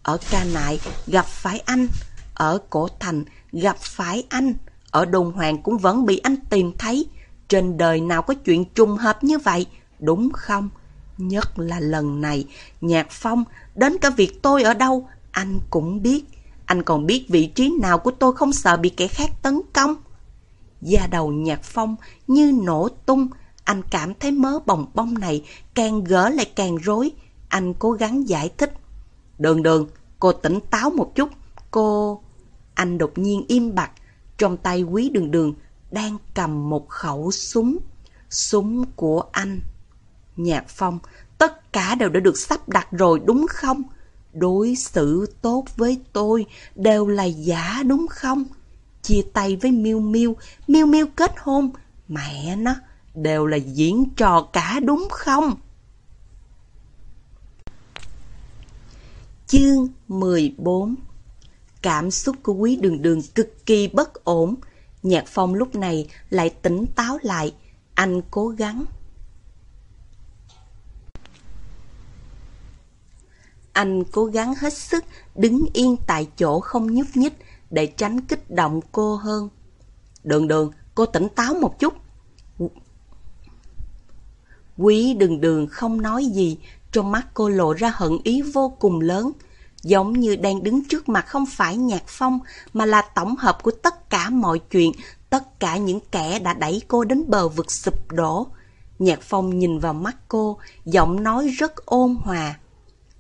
Ở ca nại gặp phải anh, ở cổ thành gặp phải anh, ở đồn hoàng cũng vẫn bị anh tìm thấy. Trên đời nào có chuyện trùng hợp như vậy, đúng không? Nhất là lần này, Nhạc Phong đến cả việc tôi ở đâu, anh cũng biết. Anh còn biết vị trí nào của tôi không sợ bị kẻ khác tấn công. Da đầu Nhạc Phong như nổ tung, anh cảm thấy mớ bồng bông này càng gỡ lại càng rối. Anh cố gắng giải thích. Đường đường, cô tỉnh táo một chút. Cô... Anh đột nhiên im bặt. Trong tay quý đường đường đang cầm một khẩu súng. Súng của anh. Nhạc Phong, tất cả đều đã được sắp đặt rồi đúng không? Đối xử tốt với tôi đều là giả đúng không? Chia tay với Miêu Miêu, Miêu Miêu kết hôn, mẹ nó, đều là diễn trò cả đúng không? Chương 14 Cảm xúc của quý đường đường cực kỳ bất ổn. Nhạc phong lúc này lại tỉnh táo lại. Anh cố gắng. Anh cố gắng hết sức đứng yên tại chỗ không nhúc nhích để tránh kích động cô hơn. Đường đường, cô tỉnh táo một chút. Quý đường đường không nói gì, trong mắt cô lộ ra hận ý vô cùng lớn. Giống như đang đứng trước mặt không phải nhạc phong, mà là tổng hợp của tất cả mọi chuyện, tất cả những kẻ đã đẩy cô đến bờ vực sụp đổ. Nhạc phong nhìn vào mắt cô, giọng nói rất ôn hòa.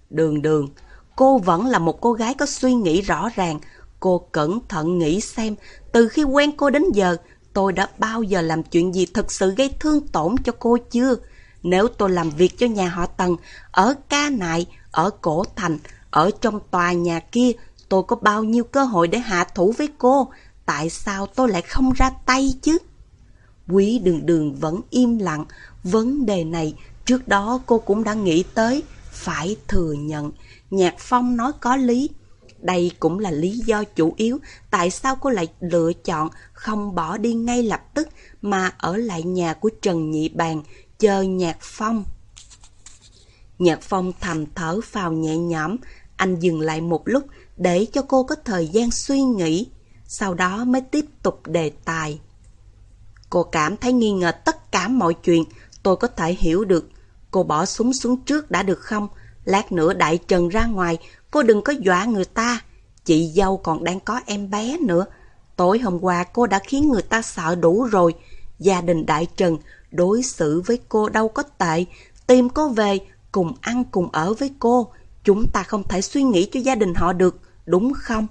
Đường đường, cô vẫn là một cô gái có suy nghĩ rõ ràng. Cô cẩn thận nghĩ xem, từ khi quen cô đến giờ, tôi đã bao giờ làm chuyện gì thực sự gây thương tổn cho cô chưa? Nếu tôi làm việc cho nhà họ Tần, ở ca nại, ở cổ thành, ở trong tòa nhà kia, tôi có bao nhiêu cơ hội để hạ thủ với cô? Tại sao tôi lại không ra tay chứ? Quý đường đường vẫn im lặng. Vấn đề này trước đó cô cũng đã nghĩ tới. Phải thừa nhận, Nhạc Phong nói có lý. Đây cũng là lý do chủ yếu tại sao cô lại lựa chọn không bỏ đi ngay lập tức mà ở lại nhà của Trần Nhị Bàn chờ Nhạc Phong. Nhạc Phong thầm thở phào nhẹ nhõm, anh dừng lại một lúc để cho cô có thời gian suy nghĩ, sau đó mới tiếp tục đề tài. Cô cảm thấy nghi ngờ tất cả mọi chuyện, tôi có thể hiểu được. Cô bỏ súng xuống trước đã được không? Lát nữa đại trần ra ngoài, cô đừng có dọa người ta. Chị dâu còn đang có em bé nữa. Tối hôm qua cô đã khiến người ta sợ đủ rồi. Gia đình đại trần đối xử với cô đâu có tệ. Tìm cô về, cùng ăn cùng ở với cô. Chúng ta không thể suy nghĩ cho gia đình họ được, đúng không?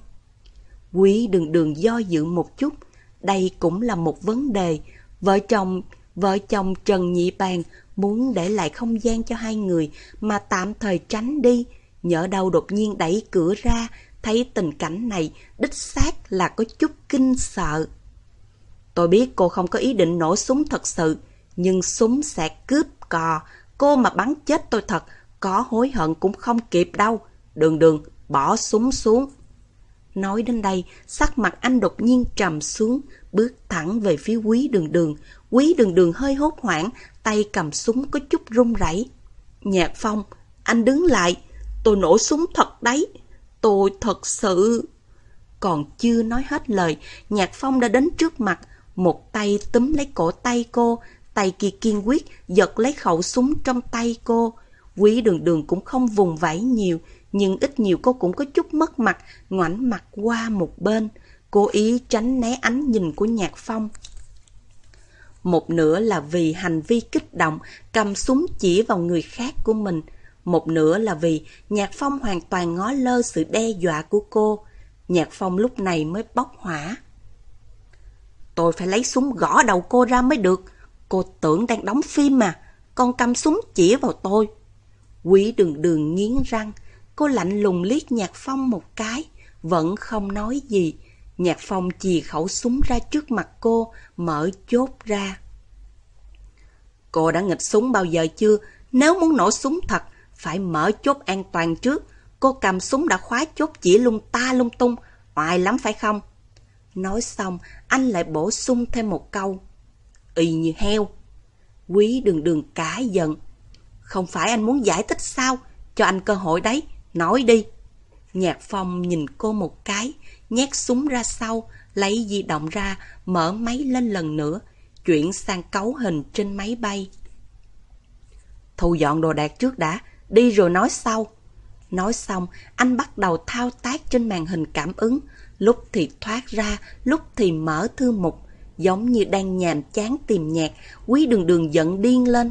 Quý đừng đường do dự một chút. Đây cũng là một vấn đề. Vợ chồng, vợ chồng Trần Nhị Bàn muốn để lại không gian cho hai người mà tạm thời tránh đi. Nhỡ đâu đột nhiên đẩy cửa ra, thấy tình cảnh này đích xác là có chút kinh sợ. Tôi biết cô không có ý định nổ súng thật sự, nhưng súng sẽ cướp cò. Cô mà bắn chết tôi thật, có hối hận cũng không kịp đâu. Đường đường, bỏ súng xuống. Nói đến đây, sắc mặt anh đột nhiên trầm xuống, bước thẳng về phía quý đường đường. Quý đường đường hơi hốt hoảng, tay cầm súng có chút run rẩy. Nhạc phong, anh đứng lại, tôi nổ súng thật đấy. Tôi thật sự... Còn chưa nói hết lời, Nhạc Phong đã đến trước mặt, một tay túm lấy cổ tay cô, tay kia kiên quyết giật lấy khẩu súng trong tay cô. Quý đường đường cũng không vùng vẫy nhiều, nhưng ít nhiều cô cũng có chút mất mặt, ngoảnh mặt qua một bên, cố ý tránh né ánh nhìn của Nhạc Phong. Một nửa là vì hành vi kích động, cầm súng chỉ vào người khác của mình. Một nửa là vì Nhạc Phong hoàn toàn ngó lơ sự đe dọa của cô. Nhạc Phong lúc này mới bốc hỏa. Tôi phải lấy súng gõ đầu cô ra mới được. Cô tưởng đang đóng phim mà. Con cầm súng chỉ vào tôi. Quý đường đường nghiến răng. Cô lạnh lùng liếc Nhạc Phong một cái. Vẫn không nói gì. Nhạc Phong chì khẩu súng ra trước mặt cô, mở chốt ra. Cô đã nghịch súng bao giờ chưa? Nếu muốn nổ súng thật, phải mở chốt an toàn trước. Cô cầm súng đã khóa chốt chỉ lung ta lung tung, oai lắm phải không? Nói xong, anh lại bổ sung thêm một câu. Y như heo. Quý đường đường cá giận. Không phải anh muốn giải thích sao? Cho anh cơ hội đấy, nói đi. Nhạc Phong nhìn cô một cái, nhét súng ra sau, lấy di động ra, mở máy lên lần nữa, chuyển sang cấu hình trên máy bay. Thu dọn đồ đạc trước đã, đi rồi nói sau. Nói xong, anh bắt đầu thao tác trên màn hình cảm ứng, lúc thì thoát ra, lúc thì mở thư mục, giống như đang nhàm chán tìm nhạc, quý đường đường giận điên lên.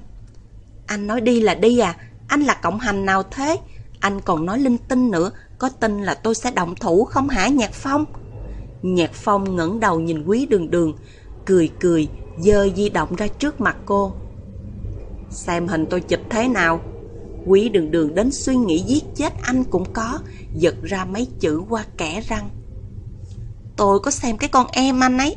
Anh nói đi là đi à, anh là cộng hành nào thế? Anh còn nói linh tinh nữa, có tin là tôi sẽ động thủ không hả Nhạc Phong? Nhạc Phong ngẩng đầu nhìn quý đường đường, cười cười, dơ di động ra trước mặt cô. Xem hình tôi chụp thế nào? Quý đường đường đến suy nghĩ giết chết anh cũng có, giật ra mấy chữ qua kẻ răng. Tôi có xem cái con em anh ấy.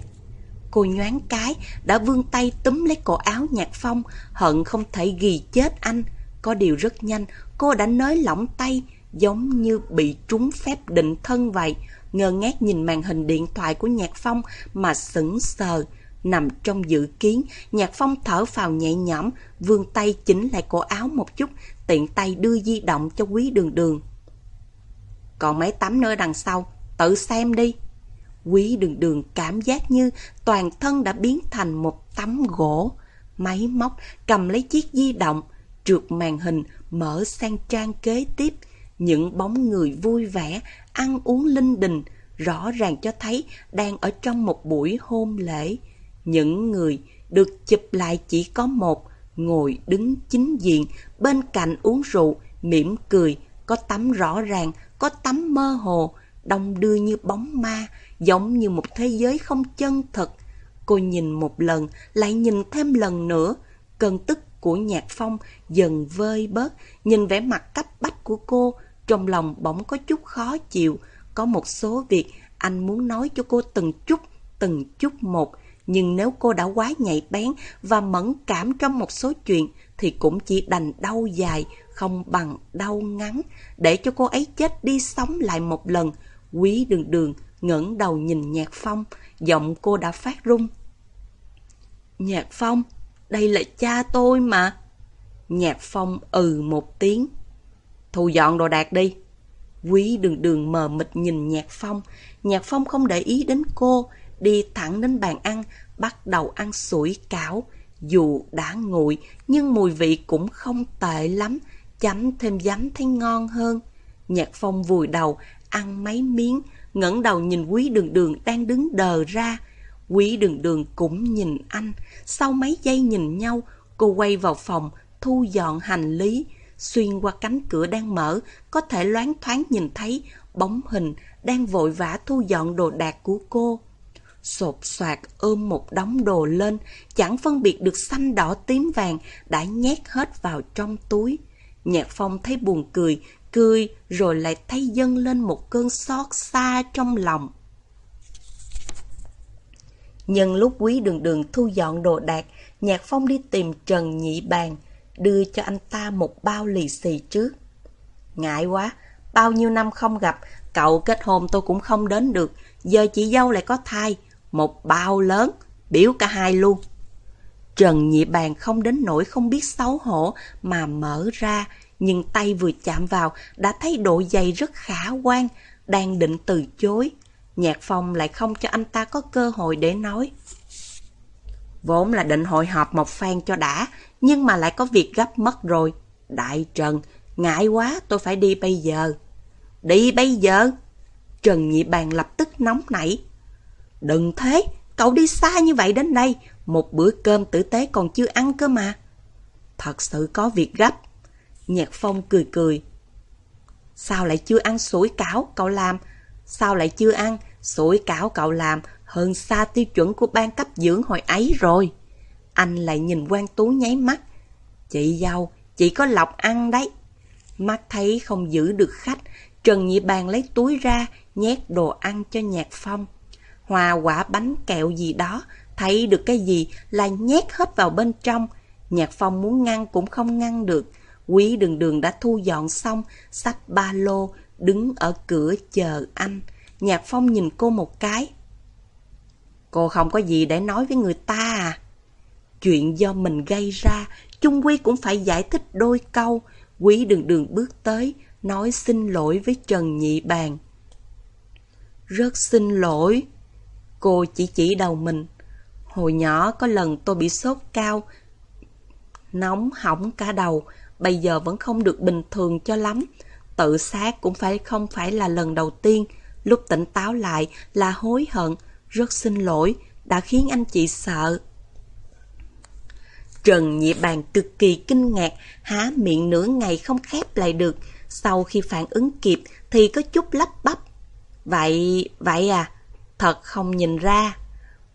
Cô nhoáng cái, đã vươn tay túm lấy cổ áo Nhạc Phong, hận không thể ghi chết anh. Có điều rất nhanh, cô đã nới lỏng tay, giống như bị trúng phép định thân vậy, ngơ ngác nhìn màn hình điện thoại của Nhạc Phong mà sững sờ. Nằm trong dự kiến, Nhạc Phong thở phào nhẹ nhõm, vươn tay chỉnh lại cổ áo một chút, tiện tay đưa di động cho quý đường đường. Còn mấy tắm nữa đằng sau, tự xem đi. Quý đường đường cảm giác như toàn thân đã biến thành một tấm gỗ. Máy móc cầm lấy chiếc di động, trượt màn hình mở sang trang kế tiếp, những bóng người vui vẻ, ăn uống linh đình, rõ ràng cho thấy đang ở trong một buổi hôn lễ. Những người được chụp lại chỉ có một, ngồi đứng chính diện, bên cạnh uống rượu, mỉm cười, có tấm rõ ràng, có tấm mơ hồ, đông đưa như bóng ma, giống như một thế giới không chân thật. Cô nhìn một lần, lại nhìn thêm lần nữa, cơn tức của Nhạc Phong dần vơi bớt, nhìn vẻ mặt cấp bách của cô, trong lòng bỗng có chút khó chịu, có một số việc anh muốn nói cho cô từng chút, từng chút một, nhưng nếu cô đã quá nhạy bén và mẫn cảm trong một số chuyện thì cũng chỉ đành đau dài, không bằng đau ngắn, để cho cô ấy chết đi sống lại một lần. Quý đường đường ngẩng đầu nhìn Nhạc Phong, giọng cô đã phát run. Nhạc Phong, đây là cha tôi mà. Nhạc Phong ừ một tiếng. Thu dọn đồ đạc đi. Quý đường đường mờ mịt nhìn Nhạc Phong. Nhạc Phong không để ý đến cô, đi thẳng đến bàn ăn, bắt đầu ăn sủi cảo. Dù đã nguội, nhưng mùi vị cũng không tệ lắm, chấm thêm giấm thấy ngon hơn. Nhạc Phong vùi đầu, ăn mấy miếng, ngẩng đầu nhìn quý đường đường đang đứng đờ ra. Quý đường đường cũng nhìn anh, sau mấy giây nhìn nhau, cô quay vào phòng, thu dọn hành lý. Xuyên qua cánh cửa đang mở, có thể loáng thoáng nhìn thấy bóng hình đang vội vã thu dọn đồ đạc của cô. Sột soạt ôm một đống đồ lên, chẳng phân biệt được xanh đỏ tím vàng, đã nhét hết vào trong túi. Nhạc Phong thấy buồn cười, cười rồi lại thấy dâng lên một cơn xót xa trong lòng. Nhân lúc quý đường đường thu dọn đồ đạc, Nhạc Phong đi tìm Trần Nhị Bàn, đưa cho anh ta một bao lì xì trước. Ngại quá, bao nhiêu năm không gặp, cậu kết hôn tôi cũng không đến được, giờ chị dâu lại có thai, một bao lớn, biểu cả hai luôn. Trần Nhị Bàn không đến nỗi không biết xấu hổ mà mở ra, nhưng tay vừa chạm vào đã thấy độ dày rất khả quan, đang định từ chối. Nhạc Phong lại không cho anh ta có cơ hội để nói. Vốn là định hội họp một phen cho đã, nhưng mà lại có việc gấp mất rồi. Đại Trần, ngại quá tôi phải đi bây giờ. Đi bây giờ? Trần Nhị Bàn lập tức nóng nảy. Đừng thế, cậu đi xa như vậy đến đây, một bữa cơm tử tế còn chưa ăn cơ mà. Thật sự có việc gấp. Nhạc Phong cười cười. Sao lại chưa ăn sủi cảo cậu làm? Sao lại chưa ăn? Sủi cảo cậu làm hơn xa tiêu chuẩn của ban cấp dưỡng hồi ấy rồi. Anh lại nhìn quan Tú nháy mắt. Chị dâu, chị có lọc ăn đấy. Mắt thấy không giữ được khách, Trần Nhị Bàn lấy túi ra, nhét đồ ăn cho Nhạc Phong. Hòa quả bánh kẹo gì đó, thấy được cái gì là nhét hết vào bên trong. Nhạc Phong muốn ngăn cũng không ngăn được. Quý đường đường đã thu dọn xong, xách ba lô, đứng ở cửa chờ anh. Nhạc Phong nhìn cô một cái. Cô không có gì để nói với người ta à? Chuyện do mình gây ra, chung quy cũng phải giải thích đôi câu. Quý đường đường bước tới, nói xin lỗi với Trần Nhị Bàn. Rất xin lỗi. Cô chỉ chỉ đầu mình. Hồi nhỏ có lần tôi bị sốt cao, nóng hỏng cả đầu, bây giờ vẫn không được bình thường cho lắm. Tự sát cũng phải không phải là lần đầu tiên, lúc tỉnh táo lại là hối hận, rất xin lỗi, đã khiến anh chị sợ. Trần Nhị Bàn cực kỳ kinh ngạc, há miệng nửa ngày không khép lại được. Sau khi phản ứng kịp thì có chút lắp bắp. Vậy, vậy à, thật không nhìn ra.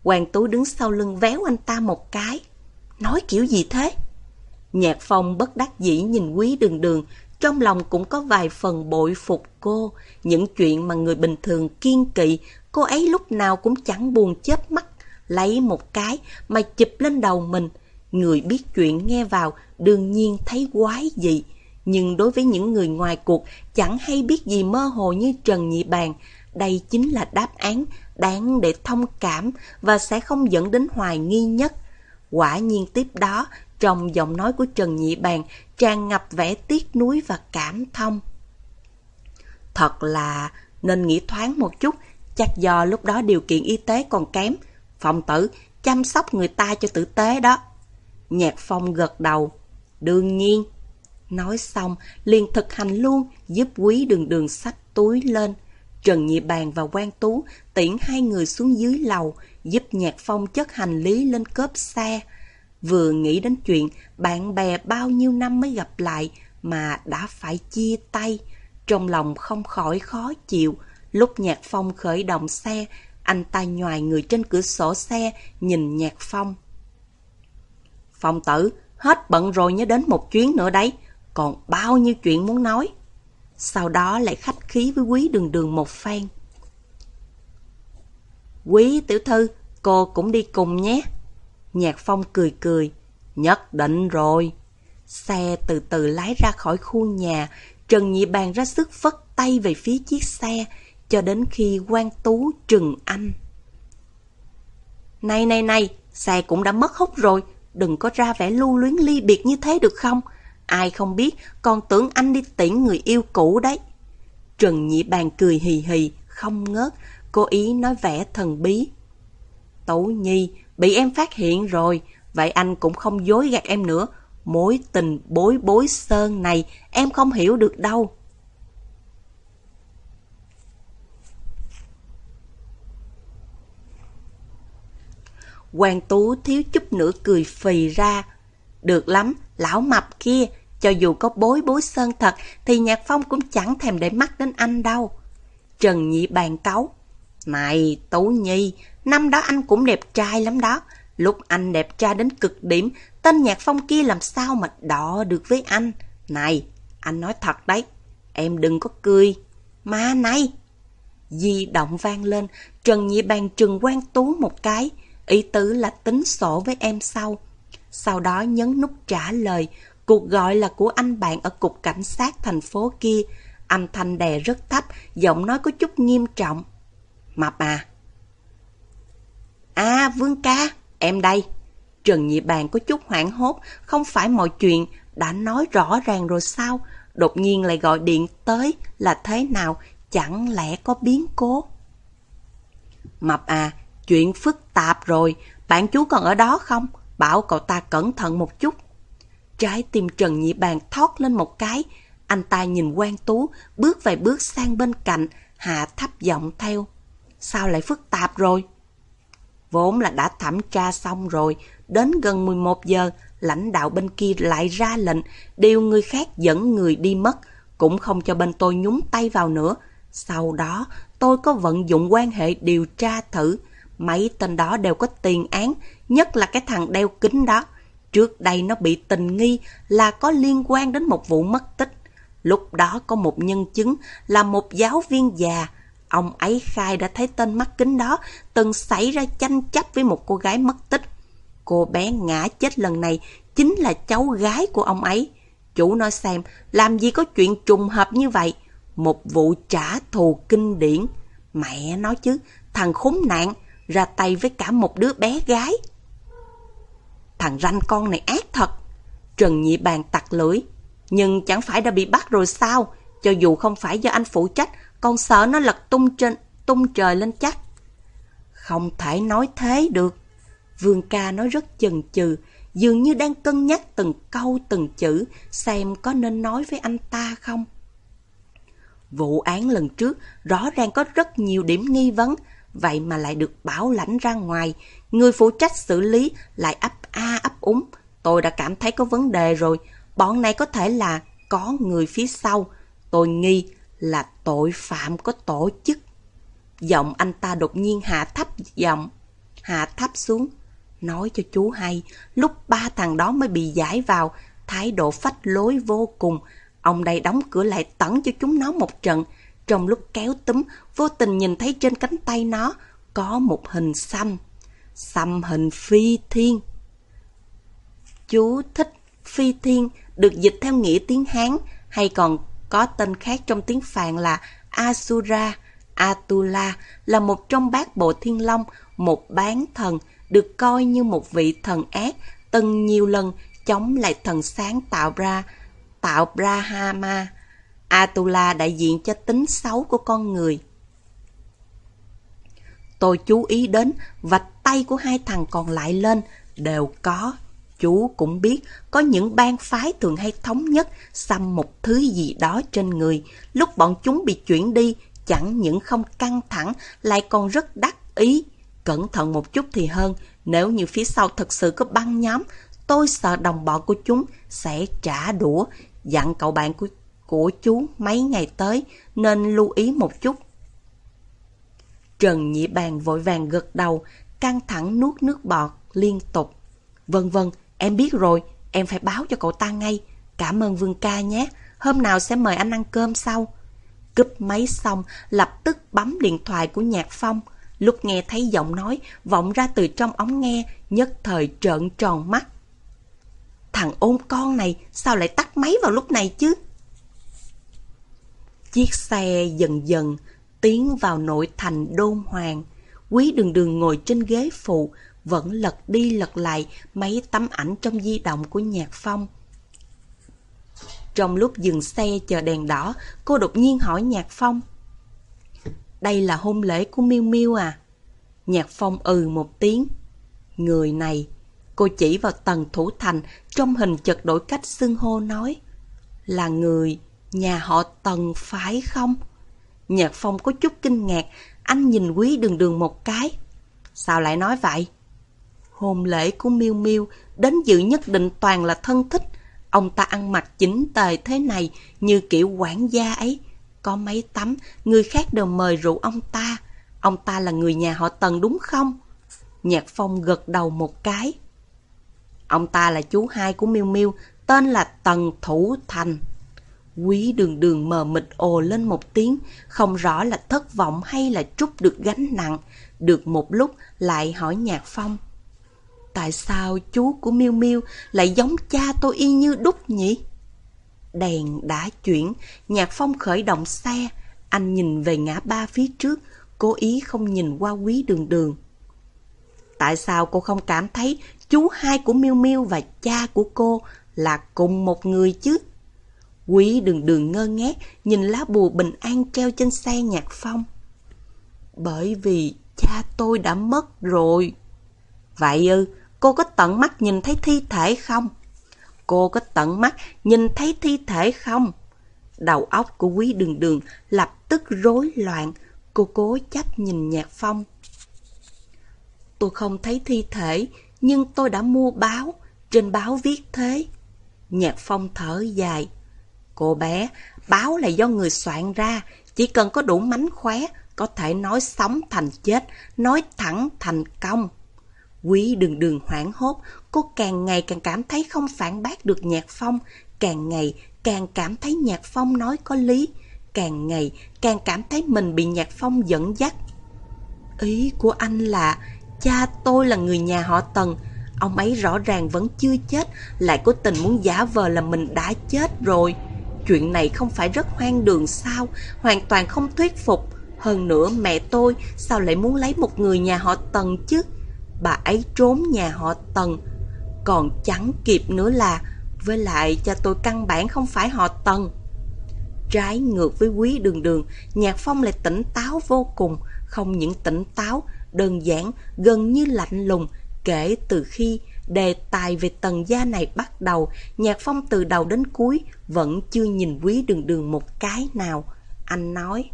Hoàng Tú đứng sau lưng véo anh ta một cái. Nói kiểu gì thế? Nhạc phong bất đắc dĩ nhìn quý đường đường, trong lòng cũng có vài phần bội phục cô. Những chuyện mà người bình thường kiên kỵ, cô ấy lúc nào cũng chẳng buồn chớp mắt, lấy một cái mà chụp lên đầu mình. Người biết chuyện nghe vào đương nhiên thấy quái dị. Nhưng đối với những người ngoài cuộc chẳng hay biết gì mơ hồ như Trần Nhị Bàn, đây chính là đáp án đáng để thông cảm và sẽ không dẫn đến hoài nghi nhất. Quả nhiên tiếp đó, trong giọng nói của Trần Nhị Bàn tràn ngập vẻ tiếc nuối và cảm thông. Thật là nên nghĩ thoáng một chút, chắc do lúc đó điều kiện y tế còn kém. Phong tử, chăm sóc người ta cho tử tế đó. Nhạc Phong gật đầu. Đương nhiên. Nói xong, liền thực hành luôn, giúp quý đường đường sách túi lên. Trần Nhị Bàn và quan Tú tiễn hai người xuống dưới lầu, giúp Nhạc Phong chất hành lý lên cốp xe. Vừa nghĩ đến chuyện bạn bè bao nhiêu năm mới gặp lại mà đã phải chia tay, trong lòng không khỏi khó chịu. Lúc Nhạc Phong khởi động xe, anh ta nhòi người trên cửa sổ xe nhìn Nhạc Phong. Phong tử, hết bận rồi nhớ đến một chuyến nữa đấy, còn bao nhiêu chuyện muốn nói. Sau đó lại khách khí với quý đường đường một phen. Quý tiểu thư, cô cũng đi cùng nhé. Nhạc Phong cười cười. Nhất định rồi. Xe từ từ lái ra khỏi khu nhà. Trần Nhị Bàn ra sức phất tay về phía chiếc xe. cho đến khi quan tú trừng anh. Này này này, xe cũng đã mất hút rồi, đừng có ra vẻ lưu luyến ly biệt như thế được không? Ai không biết, còn tưởng anh đi tiễn người yêu cũ đấy. Trần Nhị Bàn cười hì hì, không ngớt, cố ý nói vẻ thần bí. Tấu Nhi, bị em phát hiện rồi, vậy anh cũng không dối gạt em nữa. Mối tình bối bối sơn này em không hiểu được đâu. Hoàng Tú thiếu chút nữa cười phì ra. Được lắm, lão mập kia, cho dù có bối bối sơn thật thì Nhạc Phong cũng chẳng thèm để mắt đến anh đâu. Trần Nhị bàn cáu. Này, Tú Nhi, năm đó anh cũng đẹp trai lắm đó. Lúc anh đẹp trai đến cực điểm, tên Nhạc Phong kia làm sao mà đọ được với anh. Này, anh nói thật đấy, em đừng có cười. Mà này! Di động vang lên, Trần Nhị bàn trừng quan tú một cái. Ý tứ là tính sổ với em sau. Sau đó nhấn nút trả lời, cuộc gọi là của anh bạn ở cục cảnh sát thành phố kia. Âm thanh đè rất thấp, giọng nói có chút nghiêm trọng. Mập à? À, Vương ca, em đây. Trần Nhị Bàn có chút hoảng hốt, không phải mọi chuyện đã nói rõ ràng rồi sao? Đột nhiên lại gọi điện tới là thế nào? Chẳng lẽ có biến cố? Mập à, chuyện phức tạp rồi, bạn chú còn ở đó không? Bảo cậu ta cẩn thận một chút. Trái tim Trần Nhị Bàn thoát lên một cái. Anh ta nhìn quan Tú, bước vài bước sang bên cạnh, hạ thấp giọng theo. Sao lại phức tạp rồi? Vốn là đã thẩm tra xong rồi, đến gần 11 giờ, lãnh đạo bên kia lại ra lệnh, điều người khác dẫn người đi mất, cũng không cho bên tôi nhúng tay vào nữa. Sau đó, tôi có vận dụng quan hệ điều tra thử, Mấy tên đó đều có tiền án, nhất là cái thằng đeo kính đó. Trước đây nó bị tình nghi là có liên quan đến một vụ mất tích. Lúc đó có một nhân chứng là một giáo viên già. Ông ấy khai đã thấy tên mắt kính đó từng xảy ra tranh chấp với một cô gái mất tích. Cô bé ngã chết lần này chính là cháu gái của ông ấy. Chủ nói xem, làm gì có chuyện trùng hợp như vậy? Một vụ trả thù kinh điển. Mẹ nói chứ, thằng khốn nạn, ra tay với cả một đứa bé gái. Thằng ranh con này ác thật. Trần Nhị Bàn tặc lưỡi. Nhưng chẳng phải đã bị bắt rồi sao? Cho dù không phải do anh phụ trách, con sợ nó lật tung trên tung trời lên chắc. Không thể nói thế được. Vương ca nói rất chần chừ, dường như đang cân nhắc từng câu từng chữ, xem có nên nói với anh ta không. Vụ án lần trước rõ ràng có rất nhiều điểm nghi vấn, vậy mà lại được bảo lãnh ra ngoài. Người phụ trách xử lý lại ấp a ấp úng. Tôi đã cảm thấy có vấn đề rồi. Bọn này có thể là có người phía sau. Tôi nghi là tội phạm có tổ chức. Giọng anh ta đột nhiên hạ thấp giọng, hạ thấp xuống. Nói cho chú hay, lúc ba thằng đó mới bị giải vào, thái độ phách lối vô cùng. Ông đây đóng cửa lại tẩn cho chúng nó một trận, trong lúc kéo túm, vô tình nhìn thấy trên cánh tay nó có một hình xăm. Xăm hình phi thiên. Chú thích phi thiên được dịch theo nghĩa tiếng Hán hay còn có tên khác trong tiếng Phạn là Asura. Atula là một trong bát bộ thiên long, một bán thần, được coi như một vị thần ác, từng nhiều lần chống lại thần sáng tạo ra, tạo Brahma. Atula đại diện cho tính xấu của con người. Tôi chú ý đến vạch tay của hai thằng còn lại lên đều có. Chú cũng biết có những bang phái thường hay thống nhất xăm một thứ gì đó trên người. Lúc bọn chúng bị chuyển đi, chẳng những không căng thẳng lại còn rất đắc ý. Cẩn thận một chút thì hơn, nếu như phía sau thật sự có băng nhóm, tôi sợ đồng bọn của chúng sẽ trả đũa, dặn cậu bạn của của chú mấy ngày tới nên lưu ý một chút. Trần Nhị Bàn vội vàng gật đầu, căng thẳng nuốt nước bọt liên tục. Vân vân, em biết rồi, em phải báo cho cậu ta ngay. Cảm ơn Vương ca nhé, hôm nào sẽ mời anh ăn cơm sau. Cúp máy xong, lập tức bấm điện thoại của Nhạc Phong. Lúc nghe thấy giọng nói vọng ra từ trong ống nghe, nhất thời trợn tròn mắt. Thằng ôn con này sao lại tắt máy vào lúc này chứ? Chiếc xe dần dần Tiến vào nội thành đôn hoàng, quý đường đường ngồi trên ghế phụ, vẫn lật đi lật lại mấy tấm ảnh trong di động của Nhạc Phong. Trong lúc dừng xe chờ đèn đỏ, cô đột nhiên hỏi Nhạc Phong. Đây là hôn lễ của Miêu Miêu à? Nhạc Phong ừ một tiếng. Người này, cô chỉ vào tầng thủ thành trong hình chật đổi cách xưng hô nói. Là người nhà họ Tần phải không? Nhạc Phong có chút kinh ngạc, anh nhìn quý đường đường một cái. Sao lại nói vậy? Hôn lễ của Miêu Miêu đến dự nhất định toàn là thân thích. Ông ta ăn mặc chỉnh tề thế này như kiểu quản gia ấy. Có mấy tấm, người khác đều mời rượu ông ta. Ông ta là người nhà họ Tần đúng không? Nhạc Phong gật đầu một cái. Ông ta là chú hai của Miêu Miêu, tên là Tần Thủ Thành. Quý đường đường mờ mịt ồ lên một tiếng, không rõ là thất vọng hay là trút được gánh nặng. Được một lúc lại hỏi Nhạc Phong. Tại sao chú của Miêu Miêu lại giống cha tôi y như đúc nhỉ? Đèn đã chuyển, Nhạc Phong khởi động xe. Anh nhìn về ngã ba phía trước, cố ý không nhìn qua quý đường đường. Tại sao cô không cảm thấy chú hai của Miêu Miêu và cha của cô là cùng một người chứ? Quý đường đường ngơ ngác nhìn lá bùa bình an treo trên xe nhạc phong. Bởi vì cha tôi đã mất rồi. Vậy ư, cô có tận mắt nhìn thấy thi thể không? Cô có tận mắt nhìn thấy thi thể không? Đầu óc của quý đường đường lập tức rối loạn. Cô cố chấp nhìn nhạc phong. Tôi không thấy thi thể, nhưng tôi đã mua báo. Trên báo viết thế. Nhạc phong thở dài. Cô bé, báo là do người soạn ra, chỉ cần có đủ mánh khóe, có thể nói sống thành chết, nói thẳng thành công. Quý đường đường hoảng hốt, cô càng ngày càng cảm thấy không phản bác được Nhạc Phong, càng ngày càng cảm thấy Nhạc Phong nói có lý, càng ngày càng cảm thấy mình bị Nhạc Phong dẫn dắt. Ý của anh là, cha tôi là người nhà họ Tần, ông ấy rõ ràng vẫn chưa chết, lại cố tình muốn giả vờ là mình đã chết rồi. Chuyện này không phải rất hoang đường sao, hoàn toàn không thuyết phục. Hơn nữa mẹ tôi sao lại muốn lấy một người nhà họ Tần chứ? Bà ấy trốn nhà họ Tần. Còn chẳng kịp nữa là, với lại cha tôi căn bản không phải họ Tần. Trái ngược với quý đường đường, Nhạc Phong lại tỉnh táo vô cùng, không những tỉnh táo, đơn giản, gần như lạnh lùng, kể từ khi Đề tài về tần gia này bắt đầu, Nhạc Phong từ đầu đến cuối vẫn chưa nhìn quý đường đường một cái nào. Anh nói,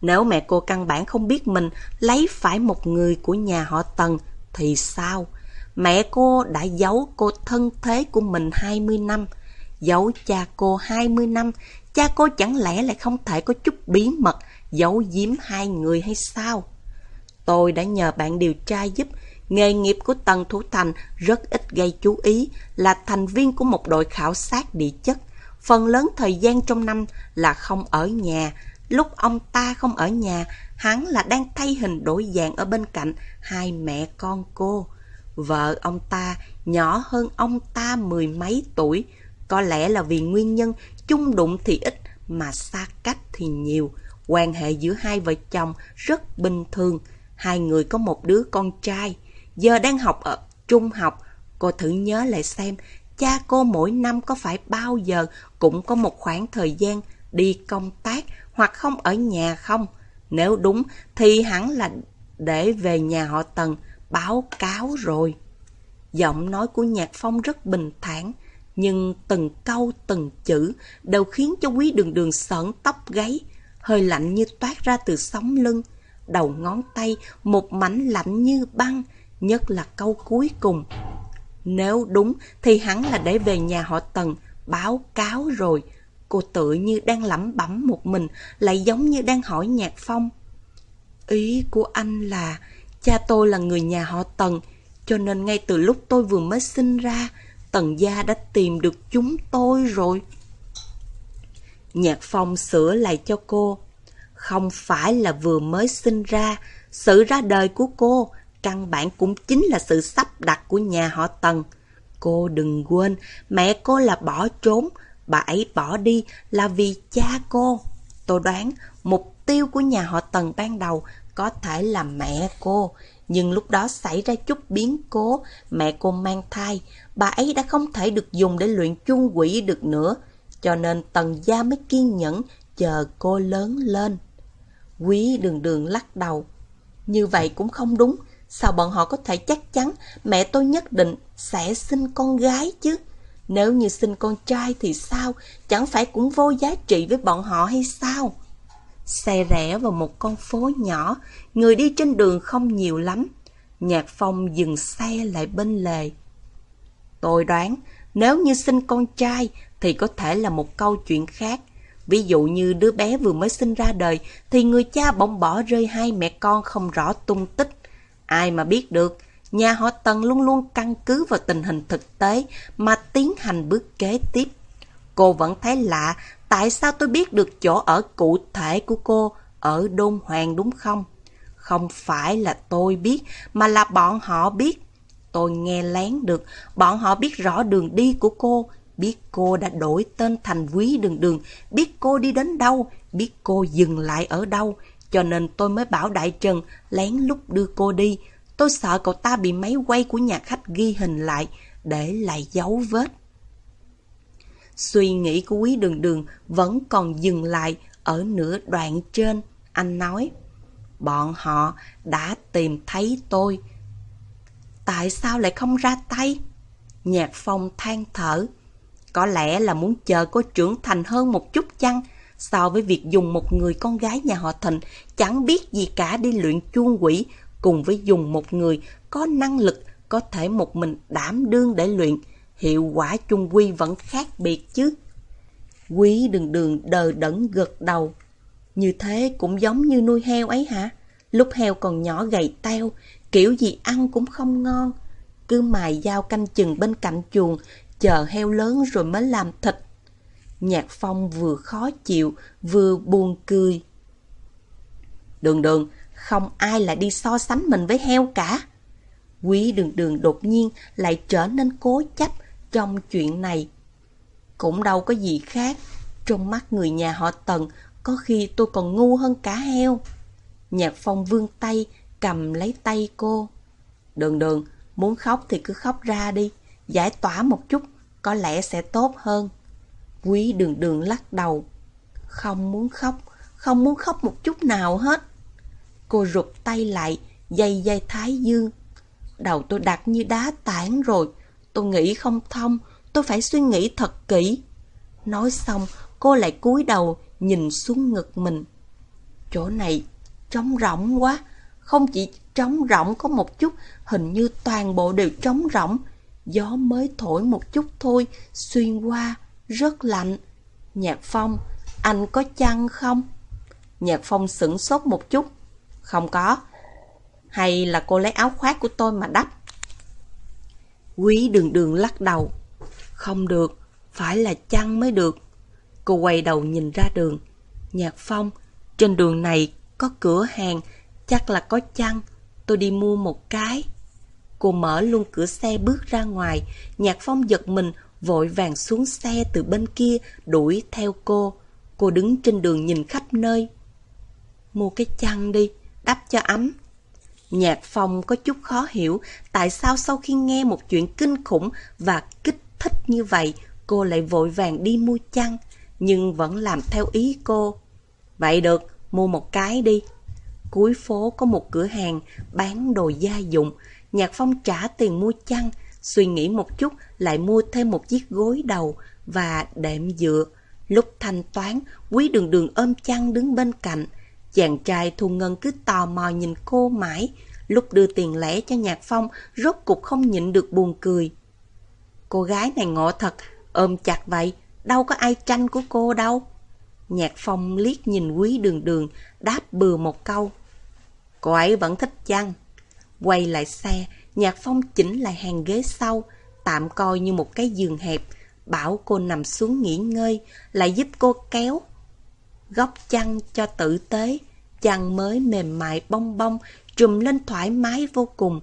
nếu mẹ cô căn bản không biết mình lấy phải một người của nhà họ Tần, thì sao? Mẹ cô đã giấu cô thân thế của mình 20 năm, giấu cha cô 20 năm, cha cô chẳng lẽ lại không thể có chút bí mật giấu giếm hai người hay sao? Tôi đã nhờ bạn điều tra giúp, Nghề nghiệp của Tần Thủ Thành rất ít gây chú ý, là thành viên của một đội khảo sát địa chất. Phần lớn thời gian trong năm là không ở nhà. Lúc ông ta không ở nhà, hắn là đang thay hình đổi dạng ở bên cạnh hai mẹ con cô. Vợ ông ta nhỏ hơn ông ta mười mấy tuổi. Có lẽ là vì nguyên nhân chung đụng thì ít mà xa cách thì nhiều. Quan hệ giữa hai vợ chồng rất bình thường. Hai người có một đứa con trai. Giờ đang học ở trung học, cô thử nhớ lại xem, cha cô mỗi năm có phải bao giờ cũng có một khoảng thời gian đi công tác hoặc không ở nhà không? Nếu đúng thì hẳn là để về nhà họ Tần báo cáo rồi. Giọng nói của Nhạc Phong rất bình thản, nhưng từng câu từng chữ đều khiến cho quý đường đường sợn tóc gáy, hơi lạnh như toát ra từ sống lưng. Đầu ngón tay một mảnh lạnh như băng, nhất là câu cuối cùng. Nếu đúng thì hắn là để về nhà họ Tần báo cáo rồi. Cô tự như đang lẩm bẩm một mình, lại giống như đang hỏi Nhạc Phong. Ý của anh là cha tôi là người nhà họ Tần, cho nên ngay từ lúc tôi vừa mới sinh ra, Tần gia đã tìm được chúng tôi rồi. Nhạc Phong sửa lại cho cô. Không phải là vừa mới sinh ra, sự ra đời của cô căn bản cũng chính là sự sắp đặt của nhà họ Tần. Cô đừng quên, mẹ cô là bỏ trốn, bà ấy bỏ đi là vì cha cô. Tôi đoán mục tiêu của nhà họ Tần ban đầu có thể là mẹ cô. Nhưng lúc đó xảy ra chút biến cố, mẹ cô mang thai, bà ấy đã không thể được dùng để luyện chung quỷ được nữa. Cho nên Tần Gia mới kiên nhẫn chờ cô lớn lên. Quý đường đường lắc đầu. Như vậy cũng không đúng. Sao bọn họ có thể chắc chắn mẹ tôi nhất định sẽ sinh con gái chứ? Nếu như sinh con trai thì sao? Chẳng phải cũng vô giá trị với bọn họ hay sao? Xe rẽ vào một con phố nhỏ, người đi trên đường không nhiều lắm. Nhạc Phong dừng xe lại bên lề. Tôi đoán, nếu như sinh con trai thì có thể là một câu chuyện khác. Ví dụ như đứa bé vừa mới sinh ra đời thì người cha bỗng bỏ rơi hai mẹ con không rõ tung tích. Ai mà biết được, nhà họ Tần luôn luôn căn cứ vào tình hình thực tế mà tiến hành bước kế tiếp. Cô vẫn thấy lạ tại sao tôi biết được chỗ ở cụ thể của cô ở Đôn Hoàng đúng không? Không phải là tôi biết mà là bọn họ biết. Tôi nghe lén được, bọn họ biết rõ đường đi của cô, biết cô đã đổi tên thành quý đường đường, biết cô đi đến đâu, biết cô dừng lại ở đâu, cho nên tôi mới bảo Đại Trần lén lúc đưa cô đi. Tôi sợ cậu ta bị máy quay của nhà khách ghi hình lại, để lại dấu vết. Suy nghĩ của quý đường đường vẫn còn dừng lại ở nửa đoạn trên. Anh nói, bọn họ đã tìm thấy tôi. Tại sao lại không ra tay? Nhạc phong than thở. Có lẽ là muốn chờ cô trưởng thành hơn một chút chăng? So với việc dùng một người con gái nhà họ Thịnh chẳng biết gì cả đi luyện chuông quỷ, cùng với dùng một người có năng lực có thể một mình đảm đương để luyện, hiệu quả chung quy vẫn khác biệt chứ. Quý đường đường đờ đẫn gật đầu. Như thế cũng giống như nuôi heo ấy hả? Lúc heo còn nhỏ gầy teo, kiểu gì ăn cũng không ngon. Cứ mài dao canh chừng bên cạnh chuồng, chờ heo lớn rồi mới làm thịt. Nhạc phong vừa khó chịu, vừa buồn cười. Đường đường, không ai lại đi so sánh mình với heo cả. Quý đường đường đột nhiên lại trở nên cố chấp trong chuyện này. Cũng đâu có gì khác, trong mắt người nhà họ Tần, có khi tôi còn ngu hơn cả heo. Nhạc phong vương tay, cầm lấy tay cô. Đường đường, muốn khóc thì cứ khóc ra đi, giải tỏa một chút, có lẽ sẽ tốt hơn. Quý đường đường lắc đầu. Không muốn khóc, không muốn khóc một chút nào hết. Cô rụt tay lại, dây dây thái dương. Đầu tôi đặt như đá tảng rồi, tôi nghĩ không thông, tôi phải suy nghĩ thật kỹ. Nói xong, cô lại cúi đầu nhìn xuống ngực mình. Chỗ này trống rỗng quá, không chỉ trống rỗng có một chút, hình như toàn bộ đều trống rỗng. Gió mới thổi một chút thôi, xuyên qua, rất lạnh. Nhạc Phong, anh có chăn không? Nhạc Phong sửng sốt một chút. Không có. Hay là cô lấy áo khoác của tôi mà đắp? Quý đường đường lắc đầu. Không được, phải là chăn mới được. Cô quay đầu nhìn ra đường. Nhạc Phong, trên đường này có cửa hàng, chắc là có chăn. Tôi đi mua một cái. Cô mở luôn cửa xe bước ra ngoài. Nhạc Phong giật mình, vội vàng xuống xe từ bên kia, đuổi theo cô. Cô đứng trên đường nhìn khắp nơi. Mua cái chăn đi, đắp cho ấm. Nhạc Phong có chút khó hiểu tại sao sau khi nghe một chuyện kinh khủng và kích thích như vậy, cô lại vội vàng đi mua chăn, nhưng vẫn làm theo ý cô. Vậy được, mua một cái đi. Cuối phố có một cửa hàng bán đồ gia dụng, Nhạc Phong trả tiền mua chăn, suy nghĩ một chút lại mua thêm một chiếc gối đầu và đệm dựa. Lúc thanh toán, quý đường đường ôm chăn đứng bên cạnh. Chàng trai thu ngân cứ tò mò nhìn cô mãi. Lúc đưa tiền lẻ cho Nhạc Phong, rốt cục không nhịn được buồn cười. Cô gái này ngộ thật, ôm chặt vậy, đâu có ai tranh của cô đâu. Nhạc Phong liếc nhìn quý đường đường, đáp bừa một câu. Cô ấy vẫn thích chăng? Quay lại xe, Nhạc Phong chỉnh lại hàng ghế sau, tạm coi như một cái giường hẹp, bảo cô nằm xuống nghỉ ngơi, lại giúp cô kéo. Góc chăn cho tử tế, chăn mới mềm mại bong bong, trùm lên thoải mái vô cùng.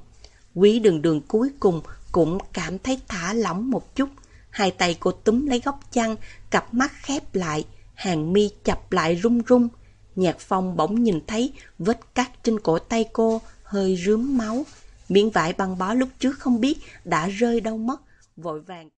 Quý đường đường cuối cùng cũng cảm thấy thả lỏng một chút. Hai tay cô túm lấy góc chăn, cặp mắt khép lại, hàng mi chập lại rung rung. Nhạc phong bỗng nhìn thấy vết cắt trên cổ tay cô hơi rướm máu. Miếng vải băng bó lúc trước không biết đã rơi đâu mất, vội vàng.